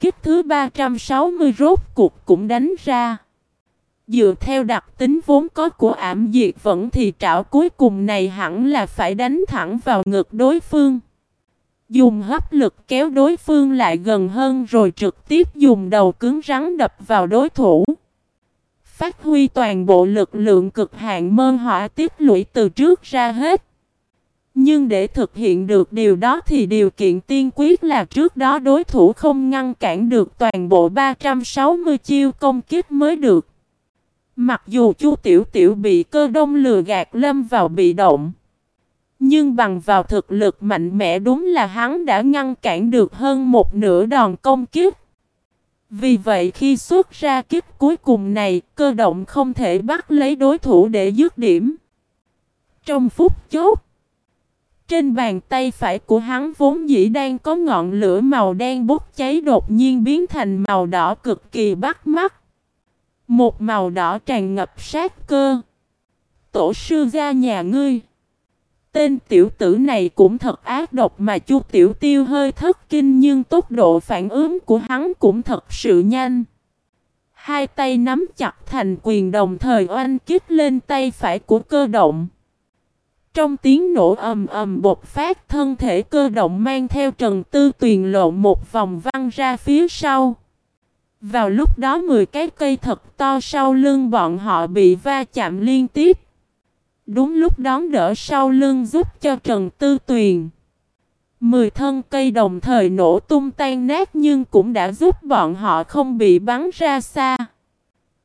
kích thứ 360 rốt cuộc cũng đánh ra. Dựa theo đặc tính vốn có của ảm diệt vẫn thì trảo cuối cùng này hẳn là phải đánh thẳng vào ngực đối phương. Dùng hấp lực kéo đối phương lại gần hơn rồi trực tiếp dùng đầu cứng rắn đập vào đối thủ. Phát huy toàn bộ lực lượng cực hạn mơ hỏa tiếp lũy từ trước ra hết. Nhưng để thực hiện được điều đó thì điều kiện tiên quyết là trước đó đối thủ không ngăn cản được toàn bộ 360 chiêu công kích mới được. Mặc dù Chu Tiểu Tiểu bị cơ đông lừa gạt lâm vào bị động. Nhưng bằng vào thực lực mạnh mẽ đúng là hắn đã ngăn cản được hơn một nửa đòn công kích. Vì vậy khi xuất ra kích cuối cùng này, cơ động không thể bắt lấy đối thủ để dứt điểm. Trong phút chốt, trên bàn tay phải của hắn vốn dĩ đang có ngọn lửa màu đen bốc cháy đột nhiên biến thành màu đỏ cực kỳ bắt mắt. Một màu đỏ tràn ngập sát cơ. Tổ sư gia nhà ngươi. Tên tiểu tử này cũng thật ác độc mà chu tiểu tiêu hơi thất kinh nhưng tốc độ phản ứng của hắn cũng thật sự nhanh. Hai tay nắm chặt thành quyền đồng thời oanh kích lên tay phải của cơ động. Trong tiếng nổ ầm ầm bột phát thân thể cơ động mang theo trần tư tuyền lộn một vòng văng ra phía sau. Vào lúc đó 10 cái cây thật to sau lưng bọn họ bị va chạm liên tiếp. Đúng lúc đón đỡ sau lưng giúp cho Trần Tư Tuyền. Mười thân cây đồng thời nổ tung tan nát nhưng cũng đã giúp bọn họ không bị bắn ra xa.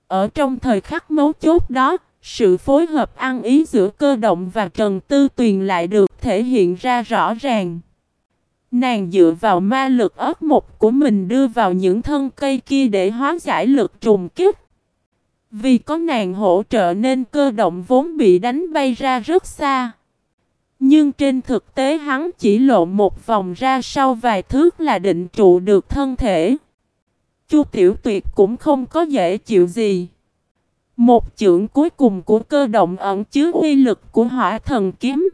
Ở trong thời khắc mấu chốt đó, sự phối hợp ăn ý giữa cơ động và Trần Tư Tuyền lại được thể hiện ra rõ ràng. Nàng dựa vào ma lực ớt một của mình đưa vào những thân cây kia để hóa giải lực trùng kích. Vì có nàng hỗ trợ nên cơ động vốn bị đánh bay ra rất xa. Nhưng trên thực tế hắn chỉ lộ một vòng ra sau vài thước là định trụ được thân thể. Chu Tiểu Tuyệt cũng không có dễ chịu gì. Một chưởng cuối cùng của cơ động ẩn chứa uy lực của hỏa thần kiếm.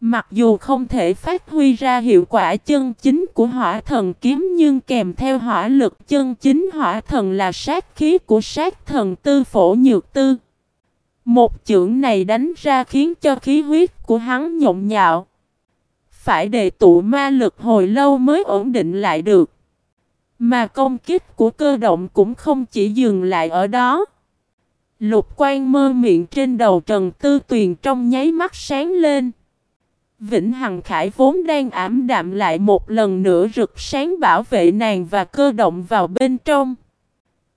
Mặc dù không thể phát huy ra hiệu quả chân chính của hỏa thần kiếm nhưng kèm theo hỏa lực chân chính hỏa thần là sát khí của sát thần tư phổ nhược tư. Một chưởng này đánh ra khiến cho khí huyết của hắn nhộn nhạo. Phải đề tụ ma lực hồi lâu mới ổn định lại được. Mà công kích của cơ động cũng không chỉ dừng lại ở đó. Lục quan mơ miệng trên đầu Trần Tư Tuyền trong nháy mắt sáng lên. Vĩnh Hằng Khải vốn đang ảm đạm lại một lần nữa rực sáng bảo vệ nàng và cơ động vào bên trong.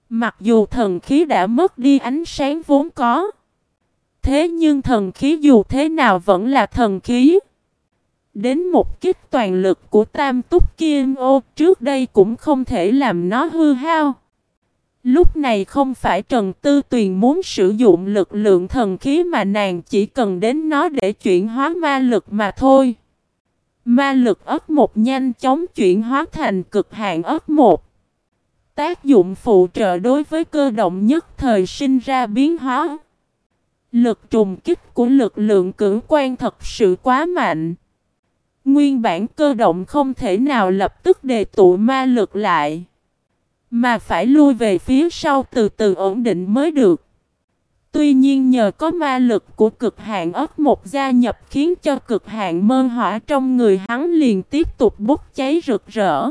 Mặc dù thần khí đã mất đi ánh sáng vốn có. Thế nhưng thần khí dù thế nào vẫn là thần khí. Đến một kích toàn lực của tam túc kim ô trước đây cũng không thể làm nó hư hao. Lúc này không phải Trần Tư Tuyền muốn sử dụng lực lượng thần khí mà nàng chỉ cần đến nó để chuyển hóa ma lực mà thôi. Ma lực ớt một nhanh chóng chuyển hóa thành cực hạn ớt một. Tác dụng phụ trợ đối với cơ động nhất thời sinh ra biến hóa. Lực trùng kích của lực lượng cử quan thật sự quá mạnh. Nguyên bản cơ động không thể nào lập tức đề tụ ma lực lại. Mà phải lui về phía sau từ từ ổn định mới được. Tuy nhiên nhờ có ma lực của cực hạn ớt một gia nhập khiến cho cực hạn mơ hỏa trong người hắn liền tiếp tục bốc cháy rực rỡ.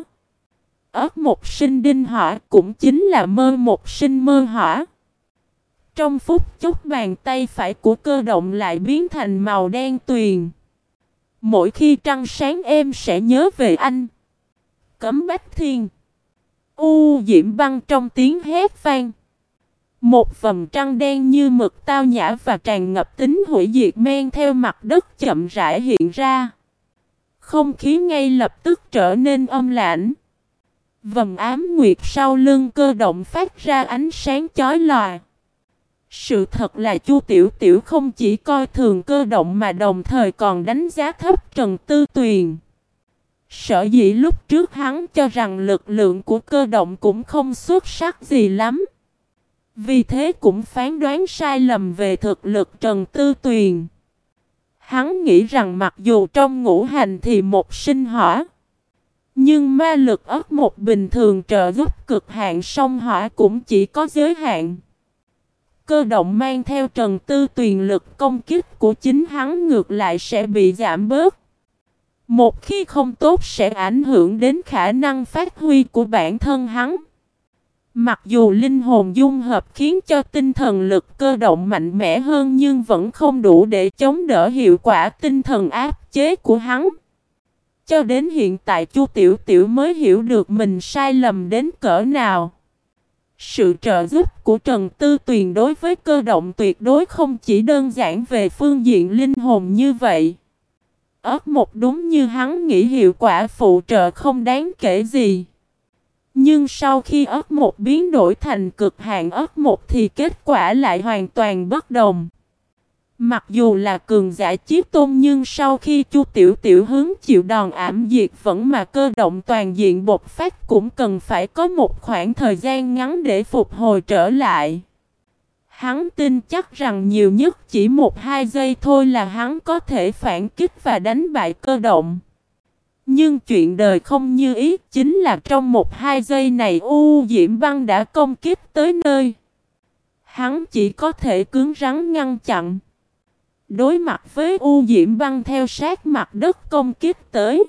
Ớt một sinh đinh hỏa cũng chính là mơ một sinh mơ hỏa. Trong phút chốc bàn tay phải của cơ động lại biến thành màu đen tuyền. Mỗi khi trăng sáng em sẽ nhớ về anh. Cấm Bách Thiên. U diễm băng trong tiếng hét vang. Một vầng trăng đen như mực tao nhã và tràn ngập tính hủy diệt men theo mặt đất chậm rãi hiện ra. Không khí ngay lập tức trở nên âm lãnh. Vầng ám nguyệt sau lưng cơ động phát ra ánh sáng chói lòa. Sự thật là Chu Tiểu Tiểu không chỉ coi thường cơ động mà đồng thời còn đánh giá thấp Trần Tư Tuyền. Sở dĩ lúc trước hắn cho rằng lực lượng của cơ động cũng không xuất sắc gì lắm. Vì thế cũng phán đoán sai lầm về thực lực Trần Tư Tuyền. Hắn nghĩ rằng mặc dù trong ngũ hành thì một sinh hỏa. Nhưng ma lực ớt một bình thường trợ giúp cực hạn sông hỏa cũng chỉ có giới hạn. Cơ động mang theo trần tư tuyền lực công kích của chính hắn ngược lại sẽ bị giảm bớt. Một khi không tốt sẽ ảnh hưởng đến khả năng phát huy của bản thân hắn. Mặc dù linh hồn dung hợp khiến cho tinh thần lực cơ động mạnh mẽ hơn nhưng vẫn không đủ để chống đỡ hiệu quả tinh thần áp chế của hắn. Cho đến hiện tại Chu Tiểu Tiểu mới hiểu được mình sai lầm đến cỡ nào. Sự trợ giúp của Trần Tư Tuyền đối với cơ động tuyệt đối không chỉ đơn giản về phương diện linh hồn như vậy ớt một đúng như hắn nghĩ hiệu quả phụ trợ không đáng kể gì. Nhưng sau khi ớt một biến đổi thành cực hạn ớt một thì kết quả lại hoàn toàn bất đồng. Mặc dù là cường giả chiếc tôn nhưng sau khi chu tiểu tiểu hướng chịu đòn ảm diệt vẫn mà cơ động toàn diện bột phát cũng cần phải có một khoảng thời gian ngắn để phục hồi trở lại. Hắn tin chắc rằng nhiều nhất chỉ một hai giây thôi là hắn có thể phản kích và đánh bại cơ động. Nhưng chuyện đời không như ý chính là trong một hai giây này U Diễm Băng đã công kích tới nơi. Hắn chỉ có thể cứng rắn ngăn chặn. Đối mặt với U Diễm Băng theo sát mặt đất công kích tới.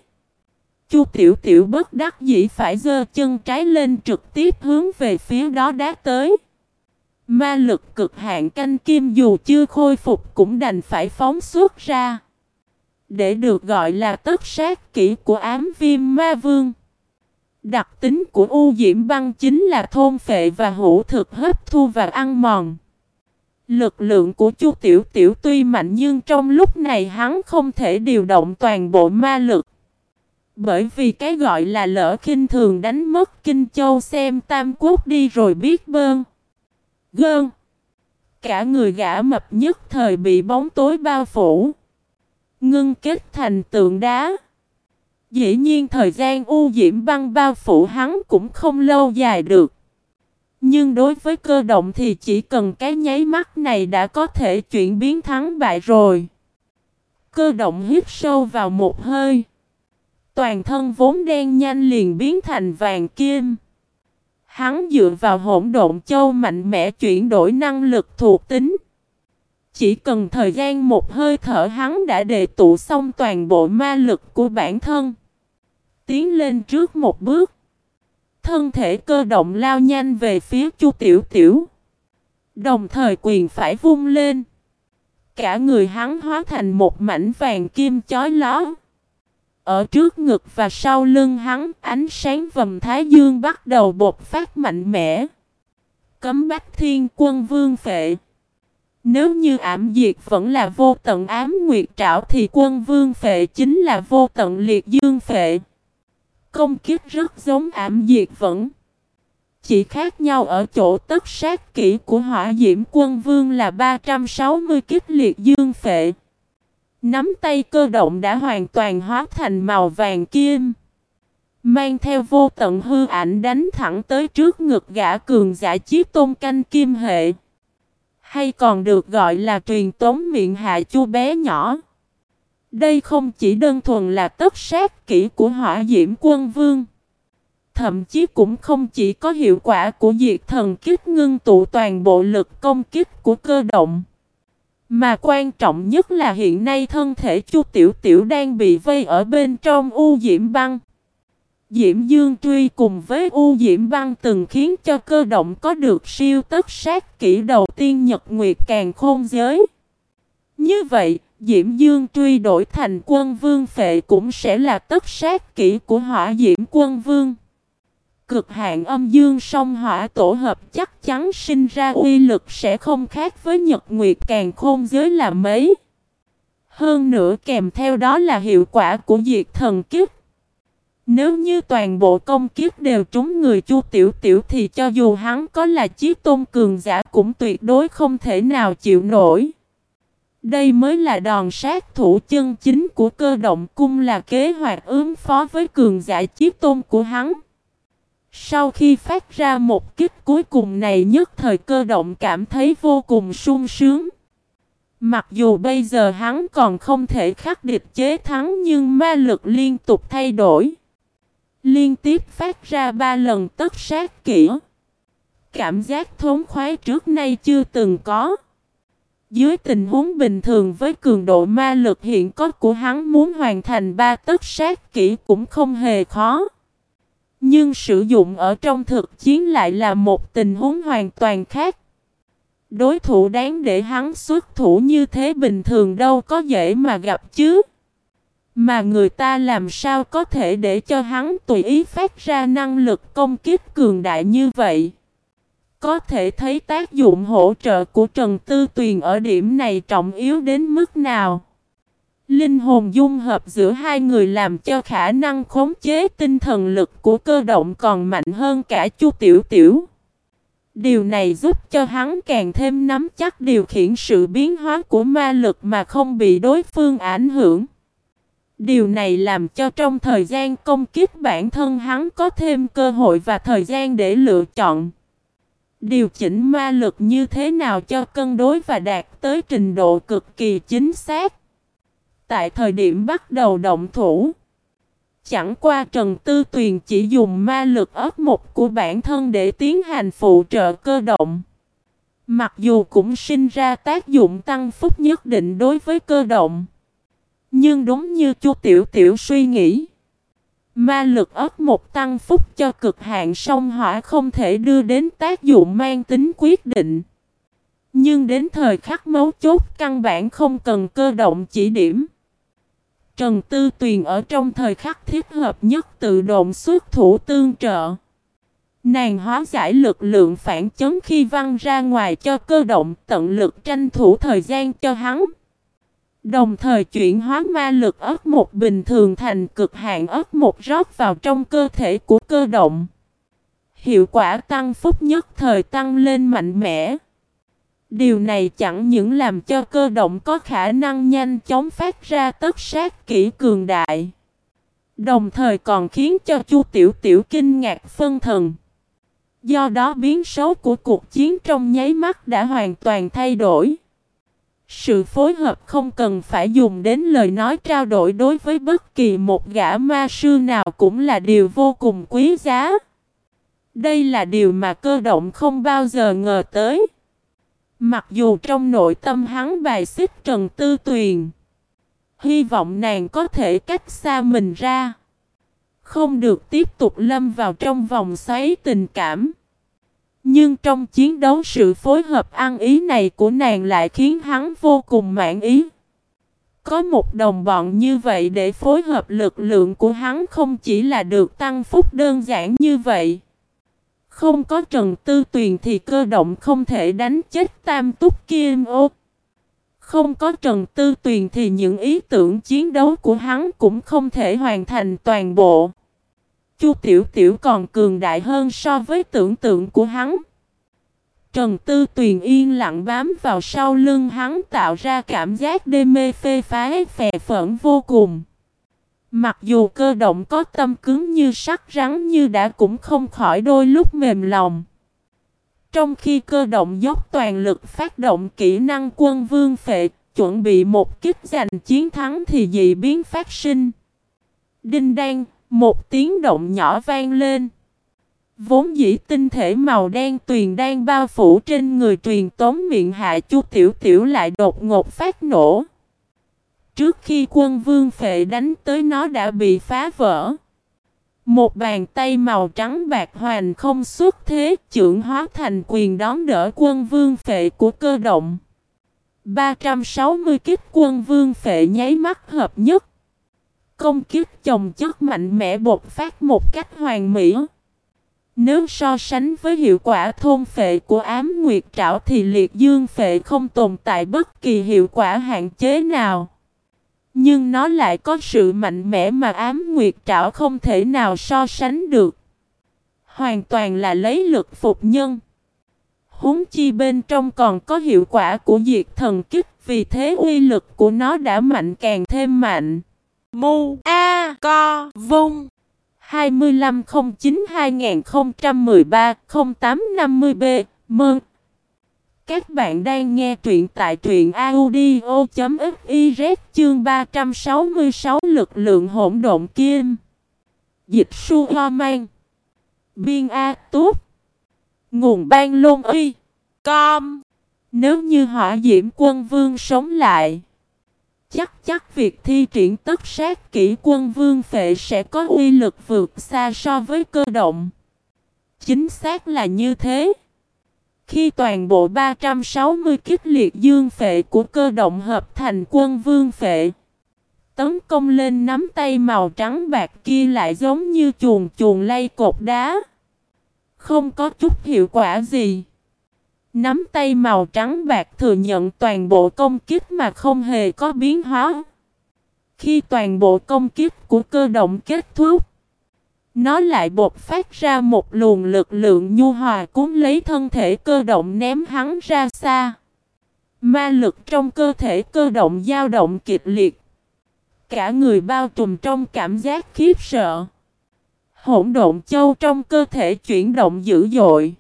Chu Tiểu Tiểu bất đắc dĩ phải giơ chân trái lên trực tiếp hướng về phía đó đá tới. Ma lực cực hạn canh kim dù chưa khôi phục cũng đành phải phóng xuất ra. Để được gọi là tất sát kỹ của ám viêm ma vương. Đặc tính của U Diễm Băng chính là thôn phệ và hữu thực hấp thu và ăn mòn. Lực lượng của Chu Tiểu Tiểu tuy mạnh nhưng trong lúc này hắn không thể điều động toàn bộ ma lực. Bởi vì cái gọi là lỡ khinh thường đánh mất Kinh Châu xem Tam Quốc đi rồi biết bơn. Gơn. Cả người gã mập nhất thời bị bóng tối bao phủ. Ngưng kết thành tượng đá. Dĩ nhiên thời gian u diễm băng bao phủ hắn cũng không lâu dài được. Nhưng đối với cơ động thì chỉ cần cái nháy mắt này đã có thể chuyển biến thắng bại rồi. Cơ động hít sâu vào một hơi. Toàn thân vốn đen nhanh liền biến thành vàng kim. Hắn dựa vào hỗn độn châu mạnh mẽ chuyển đổi năng lực thuộc tính. Chỉ cần thời gian một hơi thở hắn đã đề tụ xong toàn bộ ma lực của bản thân. Tiến lên trước một bước. Thân thể cơ động lao nhanh về phía Chu Tiểu Tiểu. Đồng thời quyền phải vung lên. Cả người hắn hóa thành một mảnh vàng kim chói lóa. Ở trước ngực và sau lưng hắn, ánh sáng vầm thái dương bắt đầu bột phát mạnh mẽ. Cấm bách thiên quân vương phệ. Nếu như ảm diệt vẫn là vô tận ám nguyệt trảo thì quân vương phệ chính là vô tận liệt dương phệ. Công kích rất giống ảm diệt vẫn. Chỉ khác nhau ở chỗ tất sát kỹ của hỏa diễm quân vương là 360 kích liệt dương phệ. Nắm tay cơ động đã hoàn toàn hóa thành màu vàng kim. Mang theo vô tận hư ảnh đánh thẳng tới trước ngực gã cường giả chiếc tôn canh kim hệ. Hay còn được gọi là truyền tống miệng hạ chu bé nhỏ. Đây không chỉ đơn thuần là tất sát kỹ của hỏa diễm quân vương. Thậm chí cũng không chỉ có hiệu quả của diệt thần kích ngưng tụ toàn bộ lực công kích của cơ động. Mà quan trọng nhất là hiện nay thân thể Chu Tiểu Tiểu đang bị vây ở bên trong U Diễm Băng. Diễm Dương truy cùng với U Diễm Băng từng khiến cho cơ động có được siêu tất sát kỹ đầu tiên Nhật Nguyệt càng khôn giới. Như vậy, Diễm Dương truy đổi thành quân vương phệ cũng sẽ là tất sát kỹ của hỏa Diễm quân vương. Cực hạn âm dương song hỏa tổ hợp chắc chắn sinh ra uy lực sẽ không khác với Nhật Nguyệt càng khôn giới là mấy. Hơn nữa kèm theo đó là hiệu quả của diệt thần kiếp. Nếu như toàn bộ công kiếp đều trúng người Chu Tiểu Tiểu thì cho dù hắn có là chiếc tôn cường giả cũng tuyệt đối không thể nào chịu nổi. Đây mới là đòn sát thủ chân chính của cơ động cung là kế hoạch ứng phó với cường giả chiếc tôn của hắn. Sau khi phát ra một kích cuối cùng này nhất thời cơ động cảm thấy vô cùng sung sướng. Mặc dù bây giờ hắn còn không thể khắc địch chế thắng nhưng ma lực liên tục thay đổi. Liên tiếp phát ra ba lần tất sát kỹ. Cảm giác thốn khoái trước nay chưa từng có. Dưới tình huống bình thường với cường độ ma lực hiện có của hắn muốn hoàn thành ba tất sát kỹ cũng không hề khó. Nhưng sử dụng ở trong thực chiến lại là một tình huống hoàn toàn khác. Đối thủ đáng để hắn xuất thủ như thế bình thường đâu có dễ mà gặp chứ. Mà người ta làm sao có thể để cho hắn tùy ý phát ra năng lực công kích cường đại như vậy. Có thể thấy tác dụng hỗ trợ của Trần Tư Tuyền ở điểm này trọng yếu đến mức nào. Linh hồn dung hợp giữa hai người làm cho khả năng khống chế tinh thần lực của cơ động còn mạnh hơn cả Chu Tiểu Tiểu. Điều này giúp cho hắn càng thêm nắm chắc điều khiển sự biến hóa của ma lực mà không bị đối phương ảnh hưởng. Điều này làm cho trong thời gian công kích bản thân hắn có thêm cơ hội và thời gian để lựa chọn. Điều chỉnh ma lực như thế nào cho cân đối và đạt tới trình độ cực kỳ chính xác. Tại thời điểm bắt đầu động thủ, chẳng qua Trần Tư Tuyền chỉ dùng ma lực ớt một của bản thân để tiến hành phụ trợ cơ động. Mặc dù cũng sinh ra tác dụng tăng phúc nhất định đối với cơ động. Nhưng đúng như Chu Tiểu Tiểu suy nghĩ, ma lực ớt một tăng phúc cho cực hạn sông hỏa không thể đưa đến tác dụng mang tính quyết định. Nhưng đến thời khắc mấu chốt căn bản không cần cơ động chỉ điểm. Trần Tư Tuyền ở trong thời khắc thiết hợp nhất tự động xuất thủ tương trợ. Nàng hóa giải lực lượng phản chấn khi văng ra ngoài cho cơ động tận lực tranh thủ thời gian cho hắn. Đồng thời chuyển hóa ma lực ớt một bình thường thành cực hạn ớt một rót vào trong cơ thể của cơ động. Hiệu quả tăng phúc nhất thời tăng lên mạnh mẽ. Điều này chẳng những làm cho cơ động có khả năng nhanh chóng phát ra tất sát kỹ cường đại. Đồng thời còn khiến cho Chu Tiểu Tiểu kinh ngạc phân thần. Do đó biến số của cuộc chiến trong nháy mắt đã hoàn toàn thay đổi. Sự phối hợp không cần phải dùng đến lời nói trao đổi đối với bất kỳ một gã ma sư nào cũng là điều vô cùng quý giá. Đây là điều mà cơ động không bao giờ ngờ tới. Mặc dù trong nội tâm hắn bài xích Trần Tư Tuyền. Hy vọng nàng có thể cách xa mình ra. Không được tiếp tục lâm vào trong vòng xoáy tình cảm. Nhưng trong chiến đấu sự phối hợp ăn ý này của nàng lại khiến hắn vô cùng mãn ý. Có một đồng bọn như vậy để phối hợp lực lượng của hắn không chỉ là được tăng phúc đơn giản như vậy. Không có Trần Tư Tuyền thì cơ động không thể đánh chết Tam Túc Kim ô. Không có Trần Tư Tuyền thì những ý tưởng chiến đấu của hắn cũng không thể hoàn thành toàn bộ. Chu Tiểu Tiểu còn cường đại hơn so với tưởng tượng của hắn. Trần Tư Tuyền yên lặng bám vào sau lưng hắn tạo ra cảm giác đê mê phê phái phè phẫn vô cùng. Mặc dù cơ động có tâm cứng như sắt rắn như đã cũng không khỏi đôi lúc mềm lòng. Trong khi cơ động dốc toàn lực phát động kỹ năng quân vương phệ, chuẩn bị một kích giành chiến thắng thì dị biến phát sinh. Đinh đan, một tiếng động nhỏ vang lên. Vốn dĩ tinh thể màu đen tuyền đang bao phủ trên người truyền tống miệng hạ chu tiểu tiểu lại đột ngột phát nổ. Trước khi quân vương phệ đánh tới nó đã bị phá vỡ. Một bàn tay màu trắng bạc hoàn không xuất thế, trưởng hóa thành quyền đón đỡ quân vương phệ của cơ động. 360 kích quân vương phệ nháy mắt hợp nhất. Công kích chồng chất mạnh mẽ bột phát một cách hoàn mỹ. Nếu so sánh với hiệu quả thôn phệ của ám nguyệt trảo thì liệt dương phệ không tồn tại bất kỳ hiệu quả hạn chế nào. Nhưng nó lại có sự mạnh mẽ mà ám nguyệt trảo không thể nào so sánh được. Hoàn toàn là lấy lực phục nhân. Húng chi bên trong còn có hiệu quả của diệt thần kích, vì thế uy lực của nó đã mạnh càng thêm mạnh. Mu A Co Vung 2509-2013-0850B Mơn các bạn đang nghe truyện tại truyện audio.fiz chương 366 lực lượng hỗn độn kim. Dịch su ho mang. Biên A tốt. Nguồn ban lôn uy. Com. Nếu như hỏa diễm quân vương sống lại. Chắc chắc việc thi triển tất sát kỹ quân vương phệ sẽ có uy lực vượt xa so với cơ động. Chính xác là như thế. Khi toàn bộ 360 kích liệt dương phệ của cơ động hợp thành quân vương phệ. Tấn công lên nắm tay màu trắng bạc kia lại giống như chuồn chuồn lay cột đá. Không có chút hiệu quả gì. Nắm tay màu trắng bạc thừa nhận toàn bộ công kích mà không hề có biến hóa. Khi toàn bộ công kích của cơ động kết thúc, nó lại bột phát ra một luồng lực lượng nhu hòa cuốn lấy thân thể cơ động ném hắn ra xa. Ma lực trong cơ thể cơ động dao động kịch liệt. Cả người bao trùm trong cảm giác khiếp sợ. Hỗn độn châu trong cơ thể chuyển động dữ dội.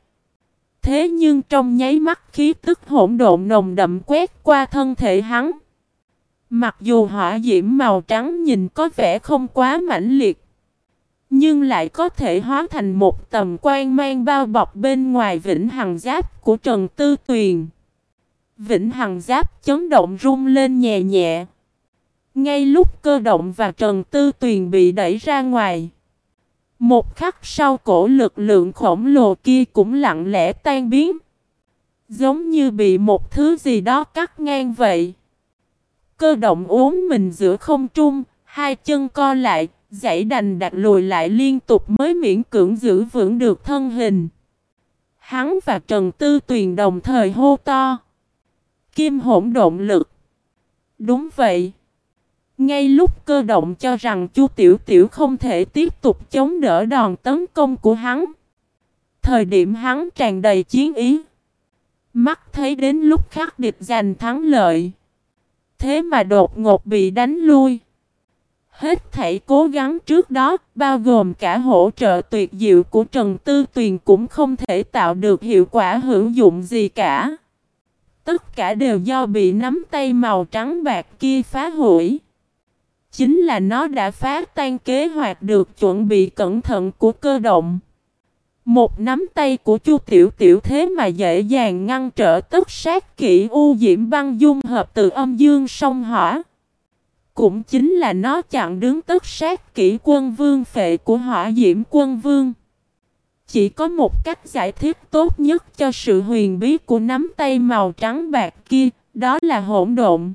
Thế nhưng trong nháy mắt khí tức hỗn độn nồng đậm quét qua thân thể hắn. Mặc dù hỏa diễm màu trắng nhìn có vẻ không quá mãnh liệt. Nhưng lại có thể hóa thành một tầm quan mang bao bọc bên ngoài vĩnh hằng giáp của Trần Tư Tuyền. Vĩnh hằng giáp chấn động rung lên nhẹ nhẹ. Ngay lúc cơ động và Trần Tư Tuyền bị đẩy ra ngoài. Một khắc sau cổ lực lượng khổng lồ kia cũng lặng lẽ tan biến. Giống như bị một thứ gì đó cắt ngang vậy. Cơ động uống mình giữa không trung, hai chân co lại, dãy đành đặt lùi lại liên tục mới miễn cưỡng giữ vững được thân hình. Hắn và Trần Tư Tuyền đồng thời hô to. Kim hỗn độn lực. Đúng vậy. Ngay lúc cơ động cho rằng Chu Tiểu Tiểu không thể tiếp tục chống đỡ đòn tấn công của hắn. Thời điểm hắn tràn đầy chiến ý. Mắt thấy đến lúc khắc địch giành thắng lợi. Thế mà đột ngột bị đánh lui. Hết thảy cố gắng trước đó, bao gồm cả hỗ trợ tuyệt diệu của Trần Tư Tuyền cũng không thể tạo được hiệu quả hữu dụng gì cả. Tất cả đều do bị nắm tay màu trắng bạc kia phá hủy. Chính là nó đã phá tan kế hoạch được chuẩn bị cẩn thận của cơ động. Một nắm tay của Chu Tiểu Tiểu thế mà dễ dàng ngăn trở tất sát kỹ u diễm băng dung hợp từ âm dương sông hỏa. Cũng chính là nó chặn đứng tất sát kỹ quân vương phệ của hỏa diễm quân vương. Chỉ có một cách giải thích tốt nhất cho sự huyền bí của nắm tay màu trắng bạc kia, đó là hỗn độn.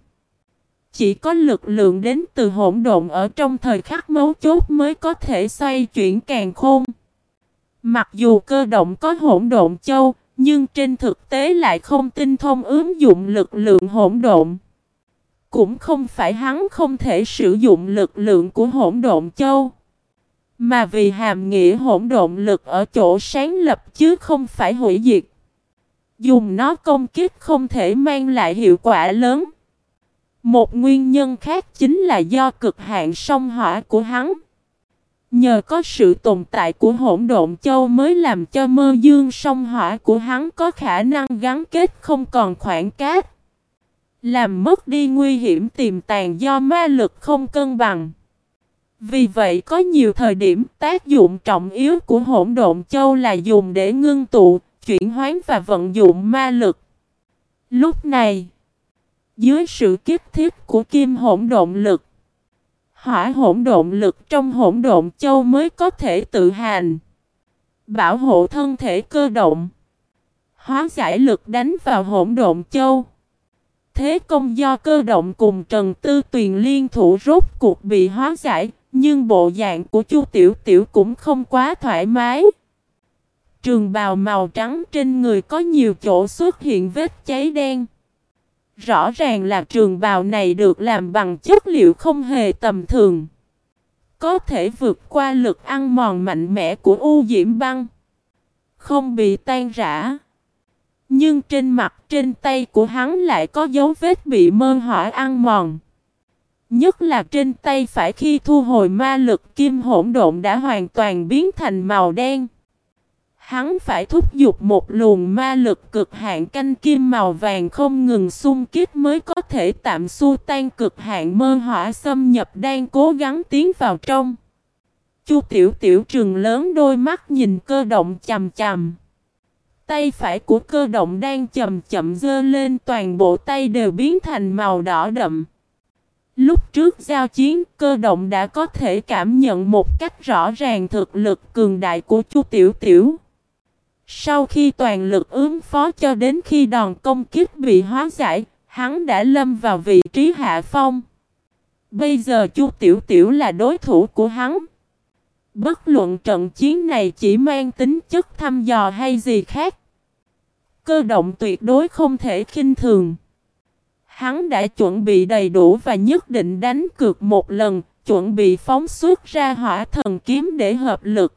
Chỉ có lực lượng đến từ hỗn độn ở trong thời khắc mấu chốt mới có thể xoay chuyển càng khôn. Mặc dù cơ động có hỗn độn châu, nhưng trên thực tế lại không tinh thông ứng dụng lực lượng hỗn độn. Cũng không phải hắn không thể sử dụng lực lượng của hỗn độn châu. Mà vì hàm nghĩa hỗn độn lực ở chỗ sáng lập chứ không phải hủy diệt. Dùng nó công kích không thể mang lại hiệu quả lớn. Một nguyên nhân khác chính là do cực hạn sông hỏa của hắn. Nhờ có sự tồn tại của hỗn độn châu mới làm cho mơ dương sông hỏa của hắn có khả năng gắn kết không còn khoảng cách làm mất đi nguy hiểm tiềm tàng do ma lực không cân bằng. Vì vậy có nhiều thời điểm tác dụng trọng yếu của hỗn độn châu là dùng để ngưng tụ, chuyển hoán và vận dụng ma lực. Lúc này, dưới sự kiếp thiết của kim hỗn độn lực, hỏa hỗn độn lực trong hỗn độn châu mới có thể tự hành bảo hộ thân thể cơ động, hóa giải lực đánh vào hỗn độn châu. Thế công do cơ động cùng Trần Tư Tuyền liên thủ rốt cuộc bị hóa giải, nhưng bộ dạng của Chu Tiểu Tiểu cũng không quá thoải mái. Trường bào màu trắng trên người có nhiều chỗ xuất hiện vết cháy đen. Rõ ràng là trường bào này được làm bằng chất liệu không hề tầm thường. Có thể vượt qua lực ăn mòn mạnh mẽ của U Diễm Băng. Không bị tan rã. Nhưng trên mặt, trên tay của hắn lại có dấu vết bị mơ hỏa ăn mòn. Nhất là trên tay phải khi thu hồi ma lực, kim hỗn độn đã hoàn toàn biến thành màu đen. Hắn phải thúc giục một luồng ma lực cực hạn canh kim màu vàng không ngừng xung kích mới có thể tạm xua tan cực hạn mơ hỏa xâm nhập đang cố gắng tiến vào trong. Chu Tiểu Tiểu trường lớn đôi mắt nhìn cơ động chầm chầm. Tay phải của cơ động đang chậm chậm dơ lên toàn bộ tay đều biến thành màu đỏ đậm. Lúc trước giao chiến, cơ động đã có thể cảm nhận một cách rõ ràng thực lực cường đại của Chu Tiểu Tiểu. Sau khi toàn lực ứng phó cho đến khi đòn công kích bị hóa giải, hắn đã lâm vào vị trí hạ phong. Bây giờ Chu Tiểu Tiểu là đối thủ của hắn. Bất luận trận chiến này chỉ mang tính chất thăm dò hay gì khác. Cơ động tuyệt đối không thể khinh thường. Hắn đã chuẩn bị đầy đủ và nhất định đánh cược một lần, chuẩn bị phóng xuất ra hỏa thần kiếm để hợp lực.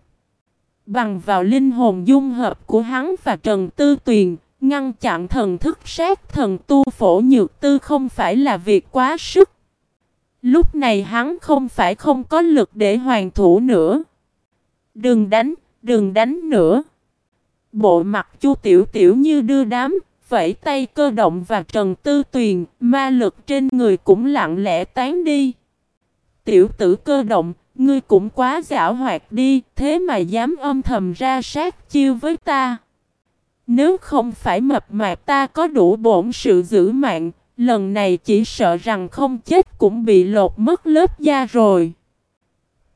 Bằng vào linh hồn dung hợp của hắn và Trần Tư Tuyền, ngăn chặn thần thức sát thần tu phổ nhược tư không phải là việc quá sức. Lúc này hắn không phải không có lực để hoàn thủ nữa. Đừng đánh, đừng đánh nữa. Bộ mặt chu tiểu tiểu như đưa đám, vẫy tay cơ động và Trần Tư Tuyền, ma lực trên người cũng lặng lẽ tán đi. Tiểu tử cơ động, ngươi cũng quá giả hoạt đi, thế mà dám âm thầm ra sát chiêu với ta. Nếu không phải mập mạp ta có đủ bổn sự giữ mạng, lần này chỉ sợ rằng không chết cũng bị lột mất lớp da rồi.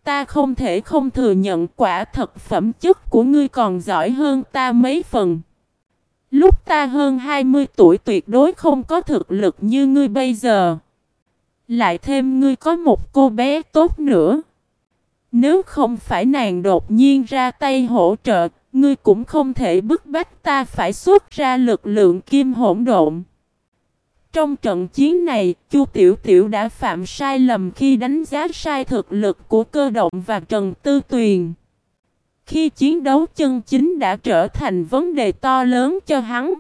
Ta không thể không thừa nhận quả thật phẩm chất của ngươi còn giỏi hơn ta mấy phần. Lúc ta hơn 20 tuổi tuyệt đối không có thực lực như ngươi bây giờ. Lại thêm ngươi có một cô bé tốt nữa. Nếu không phải nàng đột nhiên ra tay hỗ trợ, ngươi cũng không thể bức bách ta phải xuất ra lực lượng kim hỗn độn. Trong trận chiến này, Chu Tiểu Tiểu đã phạm sai lầm khi đánh giá sai thực lực của cơ động và Trần Tư Tuyền. Khi chiến đấu chân chính đã trở thành vấn đề to lớn cho hắn.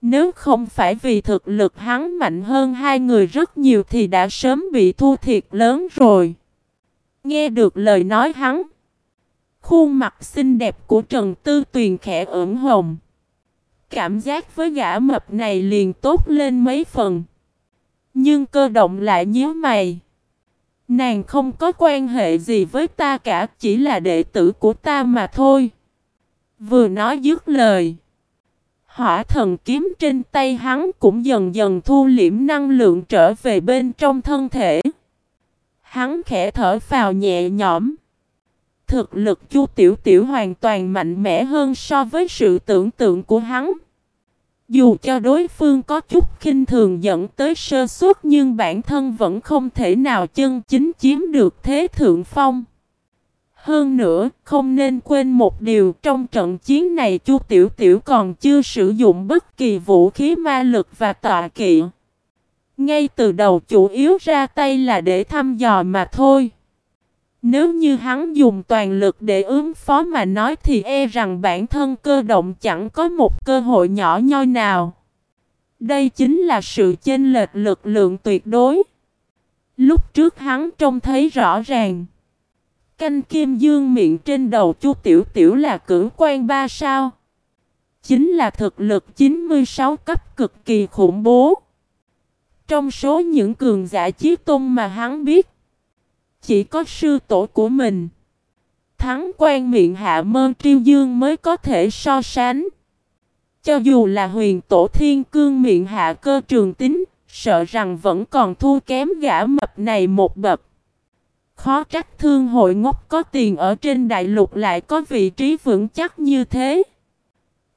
Nếu không phải vì thực lực hắn mạnh hơn hai người rất nhiều thì đã sớm bị thua thiệt lớn rồi. Nghe được lời nói hắn. Khuôn mặt xinh đẹp của Trần Tư Tuyền khẽ ửng hồng. Cảm giác với gã mập này liền tốt lên mấy phần. Nhưng cơ động lại nhíu mày. Nàng không có quan hệ gì với ta cả, chỉ là đệ tử của ta mà thôi. Vừa nói dứt lời. Hỏa thần kiếm trên tay hắn cũng dần dần thu liễm năng lượng trở về bên trong thân thể. Hắn khẽ thở vào nhẹ nhõm. Thực lực Chu Tiểu Tiểu hoàn toàn mạnh mẽ hơn so với sự tưởng tượng của hắn. Dù cho đối phương có chút khinh thường dẫn tới sơ suất nhưng bản thân vẫn không thể nào chân chính chiếm được thế thượng phong. Hơn nữa, không nên quên một điều trong trận chiến này Chu Tiểu Tiểu còn chưa sử dụng bất kỳ vũ khí ma lực và tọa kỵ. Ngay từ đầu chủ yếu ra tay là để thăm dò mà thôi. Nếu như hắn dùng toàn lực để ứng phó mà nói thì e rằng bản thân cơ động chẳng có một cơ hội nhỏ nhoi nào. Đây chính là sự chênh lệch lực lượng tuyệt đối. Lúc trước hắn trông thấy rõ ràng. Canh kim dương miệng trên đầu chu tiểu tiểu là cử quan ba sao. Chính là thực lực 96 cấp cực kỳ khủng bố. Trong số những cường giả chí tôn mà hắn biết chỉ có sư tổ của mình. Thắng quan miệng hạ mơn triêu dương mới có thể so sánh. Cho dù là huyền tổ thiên cương miệng hạ cơ trường tính, sợ rằng vẫn còn thua kém gã mập này một bậc. Khó trách thương hội ngốc có tiền ở trên đại lục lại có vị trí vững chắc như thế.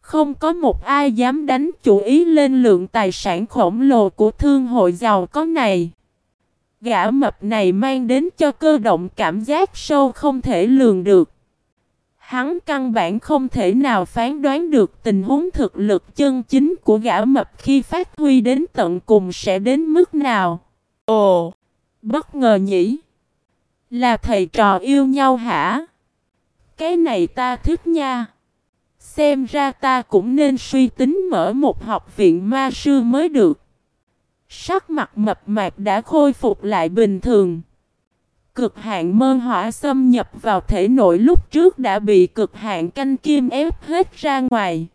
Không có một ai dám đánh chủ ý lên lượng tài sản khổng lồ của thương hội giàu có này. Gã mập này mang đến cho cơ động cảm giác sâu không thể lường được. Hắn căn bản không thể nào phán đoán được tình huống thực lực chân chính của gã mập khi phát huy đến tận cùng sẽ đến mức nào. Ồ, bất ngờ nhỉ. Là thầy trò yêu nhau hả? Cái này ta thích nha. Xem ra ta cũng nên suy tính mở một học viện ma sư mới được. Sắc mặt mập mạp đã khôi phục lại bình thường. Cực hạn mơ hỏa xâm nhập vào thể nội lúc trước đã bị cực hạn canh kim ép hết ra ngoài.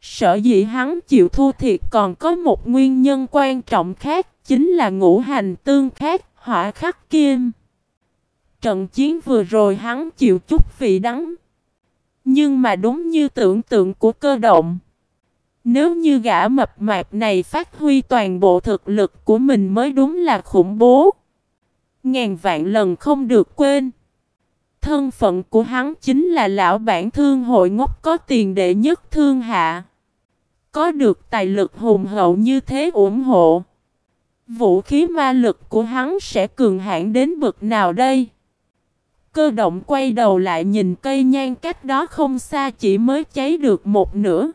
Sở dĩ hắn chịu thua thiệt còn có một nguyên nhân quan trọng khác, chính là ngũ hành tương khác, hỏa khắc kim. trận chiến vừa rồi hắn chịu chút vị đắng. Nhưng mà đúng như tưởng tượng của cơ động. Nếu như gã mập mạp này phát huy toàn bộ thực lực của mình mới đúng là khủng bố. Ngàn vạn lần không được quên. Thân phận của hắn chính là lão bản thương hội ngốc có tiền đệ nhất thương hạ. Có được tài lực hùng hậu như thế ủng hộ. Vũ khí ma lực của hắn sẽ cường hãn đến bực nào đây? Cơ động quay đầu lại nhìn cây nhang cách đó không xa chỉ mới cháy được một nửa.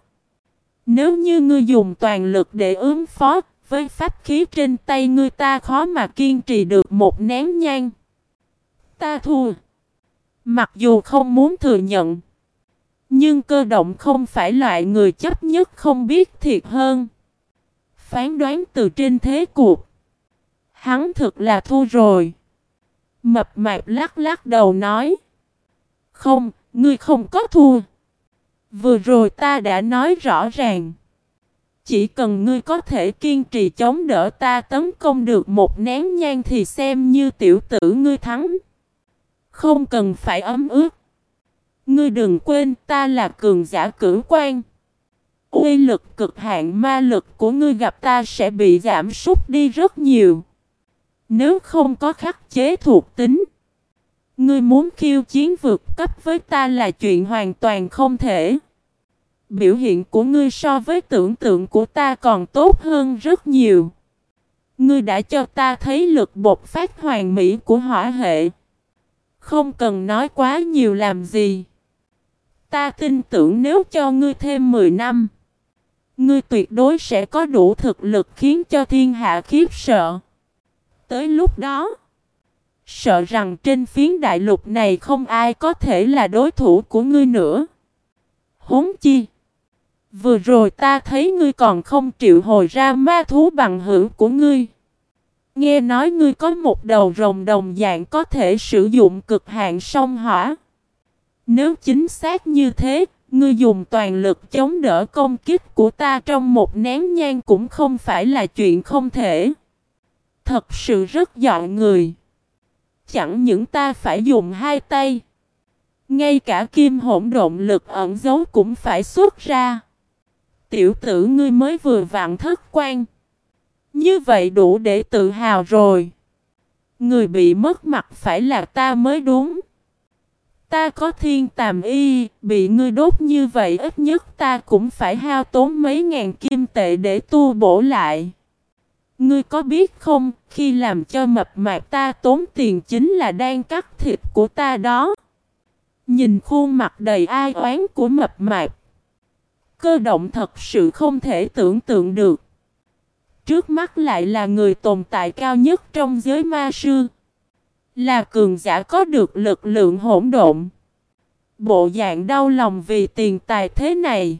Nếu như ngươi dùng toàn lực để ứng phó, với pháp khí trên tay ngươi ta khó mà kiên trì được một nén nhang. Ta thua. Mặc dù không muốn thừa nhận. Nhưng cơ động không phải loại người chấp nhất không biết thiệt hơn. Phán đoán từ trên thế cuộc. Hắn thực là thua rồi. Mập mạp lắc lắc đầu nói. Không, ngươi không có thua. Vừa rồi ta đã nói rõ ràng. Chỉ cần ngươi có thể kiên trì chống đỡ ta tấn công được một nén nhang thì xem như tiểu tử ngươi thắng. Không cần phải ấm ướt. Ngươi đừng quên ta là cường giả cử quan. Uy lực cực hạn ma lực của ngươi gặp ta sẽ bị giảm sút đi rất nhiều. Nếu không có khắc chế thuộc tính. Ngươi muốn khiêu chiến vượt cấp với ta là chuyện hoàn toàn không thể. Biểu hiện của ngươi so với tưởng tượng của ta còn tốt hơn rất nhiều. Ngươi đã cho ta thấy lực bột phát hoàn mỹ của hỏa hệ. Không cần nói quá nhiều làm gì. Ta tin tưởng nếu cho ngươi thêm 10 năm, ngươi tuyệt đối sẽ có đủ thực lực khiến cho thiên hạ khiếp sợ. Tới lúc đó, sợ rằng trên phiến đại lục này không ai có thể là đối thủ của ngươi nữa. Huống chi, vừa rồi ta thấy ngươi còn không triệu hồi ra ma thú bằng hữu của ngươi. Nghe nói ngươi có một đầu rồng đồng dạng có thể sử dụng cực hạn sông hỏa. Nếu chính xác như thế, ngươi dùng toàn lực chống đỡ công kích của ta trong một nén nhang cũng không phải là chuyện không thể. Thật sự rất dọn người. Chẳng những ta phải dùng hai tay. Ngay cả kim hỗn độn lực ẩn giấu cũng phải xuất ra. Tiểu tử ngươi mới vừa vặn thất quan. Như vậy đủ để tự hào rồi. Người bị mất mặt phải là ta mới đúng. Ta có thiên tàm y, bị ngươi đốt như vậy ít nhất ta cũng phải hao tốn mấy ngàn kim tệ để tu bổ lại. Ngươi có biết không, khi làm cho mập mạp ta tốn tiền chính là đang cắt thịt của ta đó. Nhìn khuôn mặt đầy ai oán của mập mạp. Cơ động thật sự không thể tưởng tượng được. Trước mắt lại là người tồn tại cao nhất trong giới ma sư. Là cường giả có được lực lượng hỗn độn. Bộ dạng đau lòng vì tiền tài thế này.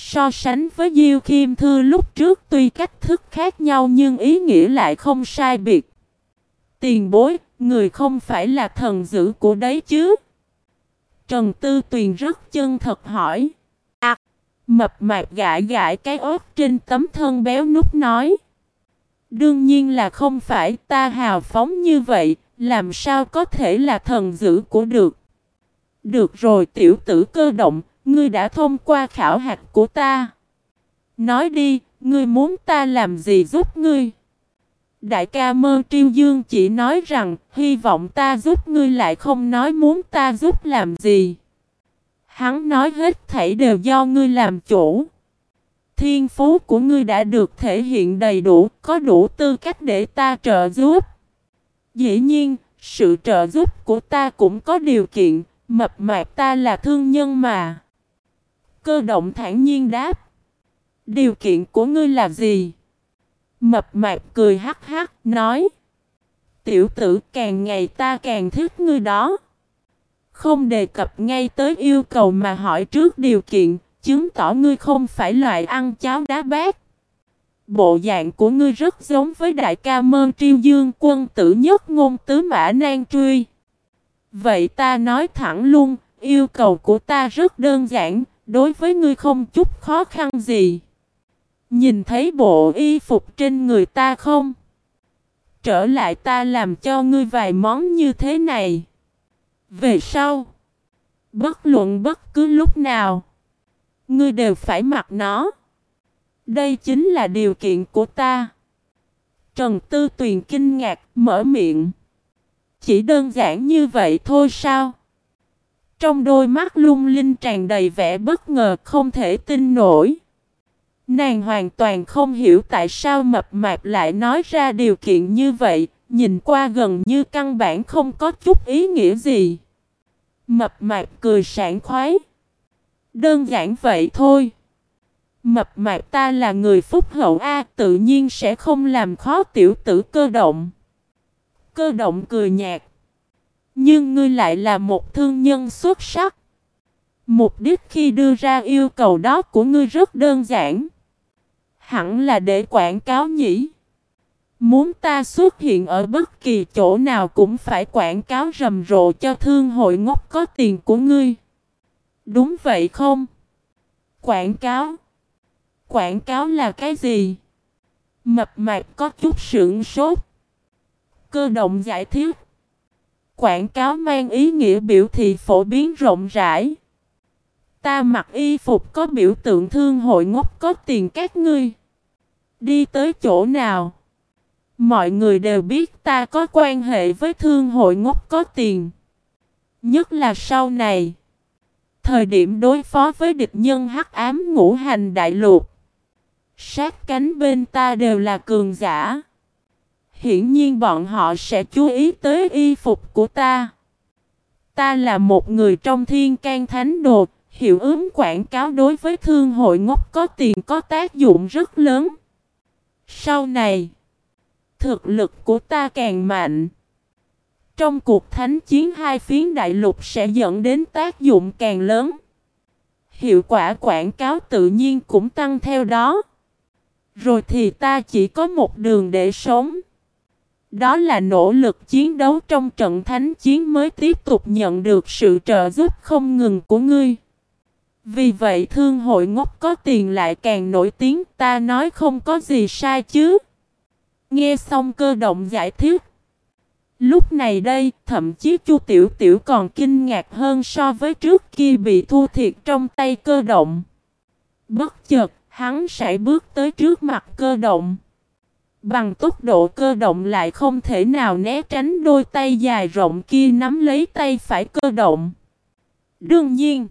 So sánh với Diêu Kim Thư lúc trước tuy cách thức khác nhau nhưng ý nghĩa lại không sai biệt. Tiền bối, người không phải là thần dữ của đấy chứ? Trần Tư Tuyền rất chân thật hỏi. À, mập mạp gãi gãi cái ớt trên tấm thân béo nút nói. Đương nhiên là không phải ta hào phóng như vậy, làm sao có thể là thần dữ của được. Được rồi tiểu tử cơ động, ngươi đã thông qua khảo hạch của ta. Nói đi, ngươi muốn ta làm gì giúp ngươi? Đại ca mơ triêu dương chỉ nói rằng, hy vọng ta giúp ngươi lại không nói muốn ta giúp làm gì. Hắn nói hết thảy đều do ngươi làm chủ. Thiên phú của ngươi đã được thể hiện đầy đủ, có đủ tư cách để ta trợ giúp. Dĩ nhiên, sự trợ giúp của ta cũng có điều kiện, mập mạp ta là thương nhân mà. Cơ động thản nhiên đáp. Điều kiện của ngươi là gì? Mập mạp cười hắc hắc, nói. Tiểu tử càng ngày ta càng thích ngươi đó. Không đề cập ngay tới yêu cầu mà hỏi trước điều kiện, chứng tỏ ngươi không phải loại ăn cháo đá bát. Bộ dạng của ngươi rất giống với đại ca mơn triêu dương quân tử nhất ngôn tứ mã nan truy. Vậy ta nói thẳng luôn, yêu cầu của ta rất đơn giản, đối với ngươi không chút khó khăn gì. Nhìn thấy bộ y phục trên người ta không? trở lại ta làm cho ngươi vài món như thế này. Về sau, bất luận bất cứ lúc nào, ngươi đều phải mặc nó. Đây chính là điều kiện của ta. Trần Tư Tuyền kinh ngạc, mở miệng. Chỉ đơn giản như vậy thôi sao? Trong đôi mắt lung linh tràn đầy vẻ bất ngờ không thể tin nổi. Nàng hoàn toàn không hiểu tại sao mập mạp lại nói ra điều kiện như vậy, nhìn qua gần như căn bản không có chút ý nghĩa gì. Mập mạp cười sảng khoái. Đơn giản vậy thôi. Mập mạp ta là người phúc hậu A tự nhiên sẽ không làm khó tiểu tử cơ động. Cơ động cười nhạt. Nhưng ngươi lại là một thương nhân xuất sắc. Mục đích khi đưa ra yêu cầu đó của ngươi rất đơn giản. Hẳn là để quảng cáo nhỉ. Muốn ta xuất hiện ở bất kỳ chỗ nào cũng phải quảng cáo rầm rộ cho thương hội ngốc có tiền của ngươi. Đúng vậy không? Quảng cáo. Quảng cáo là cái gì? Mập mạp có chút sưởng sốt. Cơ động giải thích. Quảng cáo mang ý nghĩa biểu thị phổ biến rộng rãi. Ta mặc y phục có biểu tượng thương hội ngốc có tiền các ngươi. Đi tới chỗ nào? Mọi người đều biết ta có quan hệ với thương hội ngốc có tiền. Nhất là sau này. Thời điểm đối phó với địch nhân hắc ám ngũ hành đại lục. Sát cánh bên ta đều là cường giả. Hiển nhiên bọn họ sẽ chú ý tới y phục của ta. Ta là một người trong thiên can thánh đồ, hiệu ứng quảng cáo đối với thương hội ngốc có tiền có tác dụng rất lớn. Sau này, thực lực của ta càng mạnh. Trong cuộc thánh chiến hai phiến đại lục sẽ dẫn đến tác dụng càng lớn. Hiệu quả quảng cáo tự nhiên cũng tăng theo đó. Rồi thì ta chỉ có một đường để sống. Đó là nỗ lực chiến đấu trong trận thánh chiến mới tiếp tục nhận được sự trợ giúp không ngừng của ngươi. Vì vậy thương hội ngốc có tiền lại càng nổi tiếng ta nói không có gì sai chứ. Nghe xong cơ động giải thích. Lúc này đây, thậm chí Chu Tiểu Tiểu còn kinh ngạc hơn so với trước kia bị thua thiệt trong tay cơ động. Bất chợt, hắn sẽ bước tới trước mặt cơ động. Bằng tốc độ cơ động lại không thể nào né tránh đôi tay dài rộng kia nắm lấy tay phải cơ động. Đương nhiên,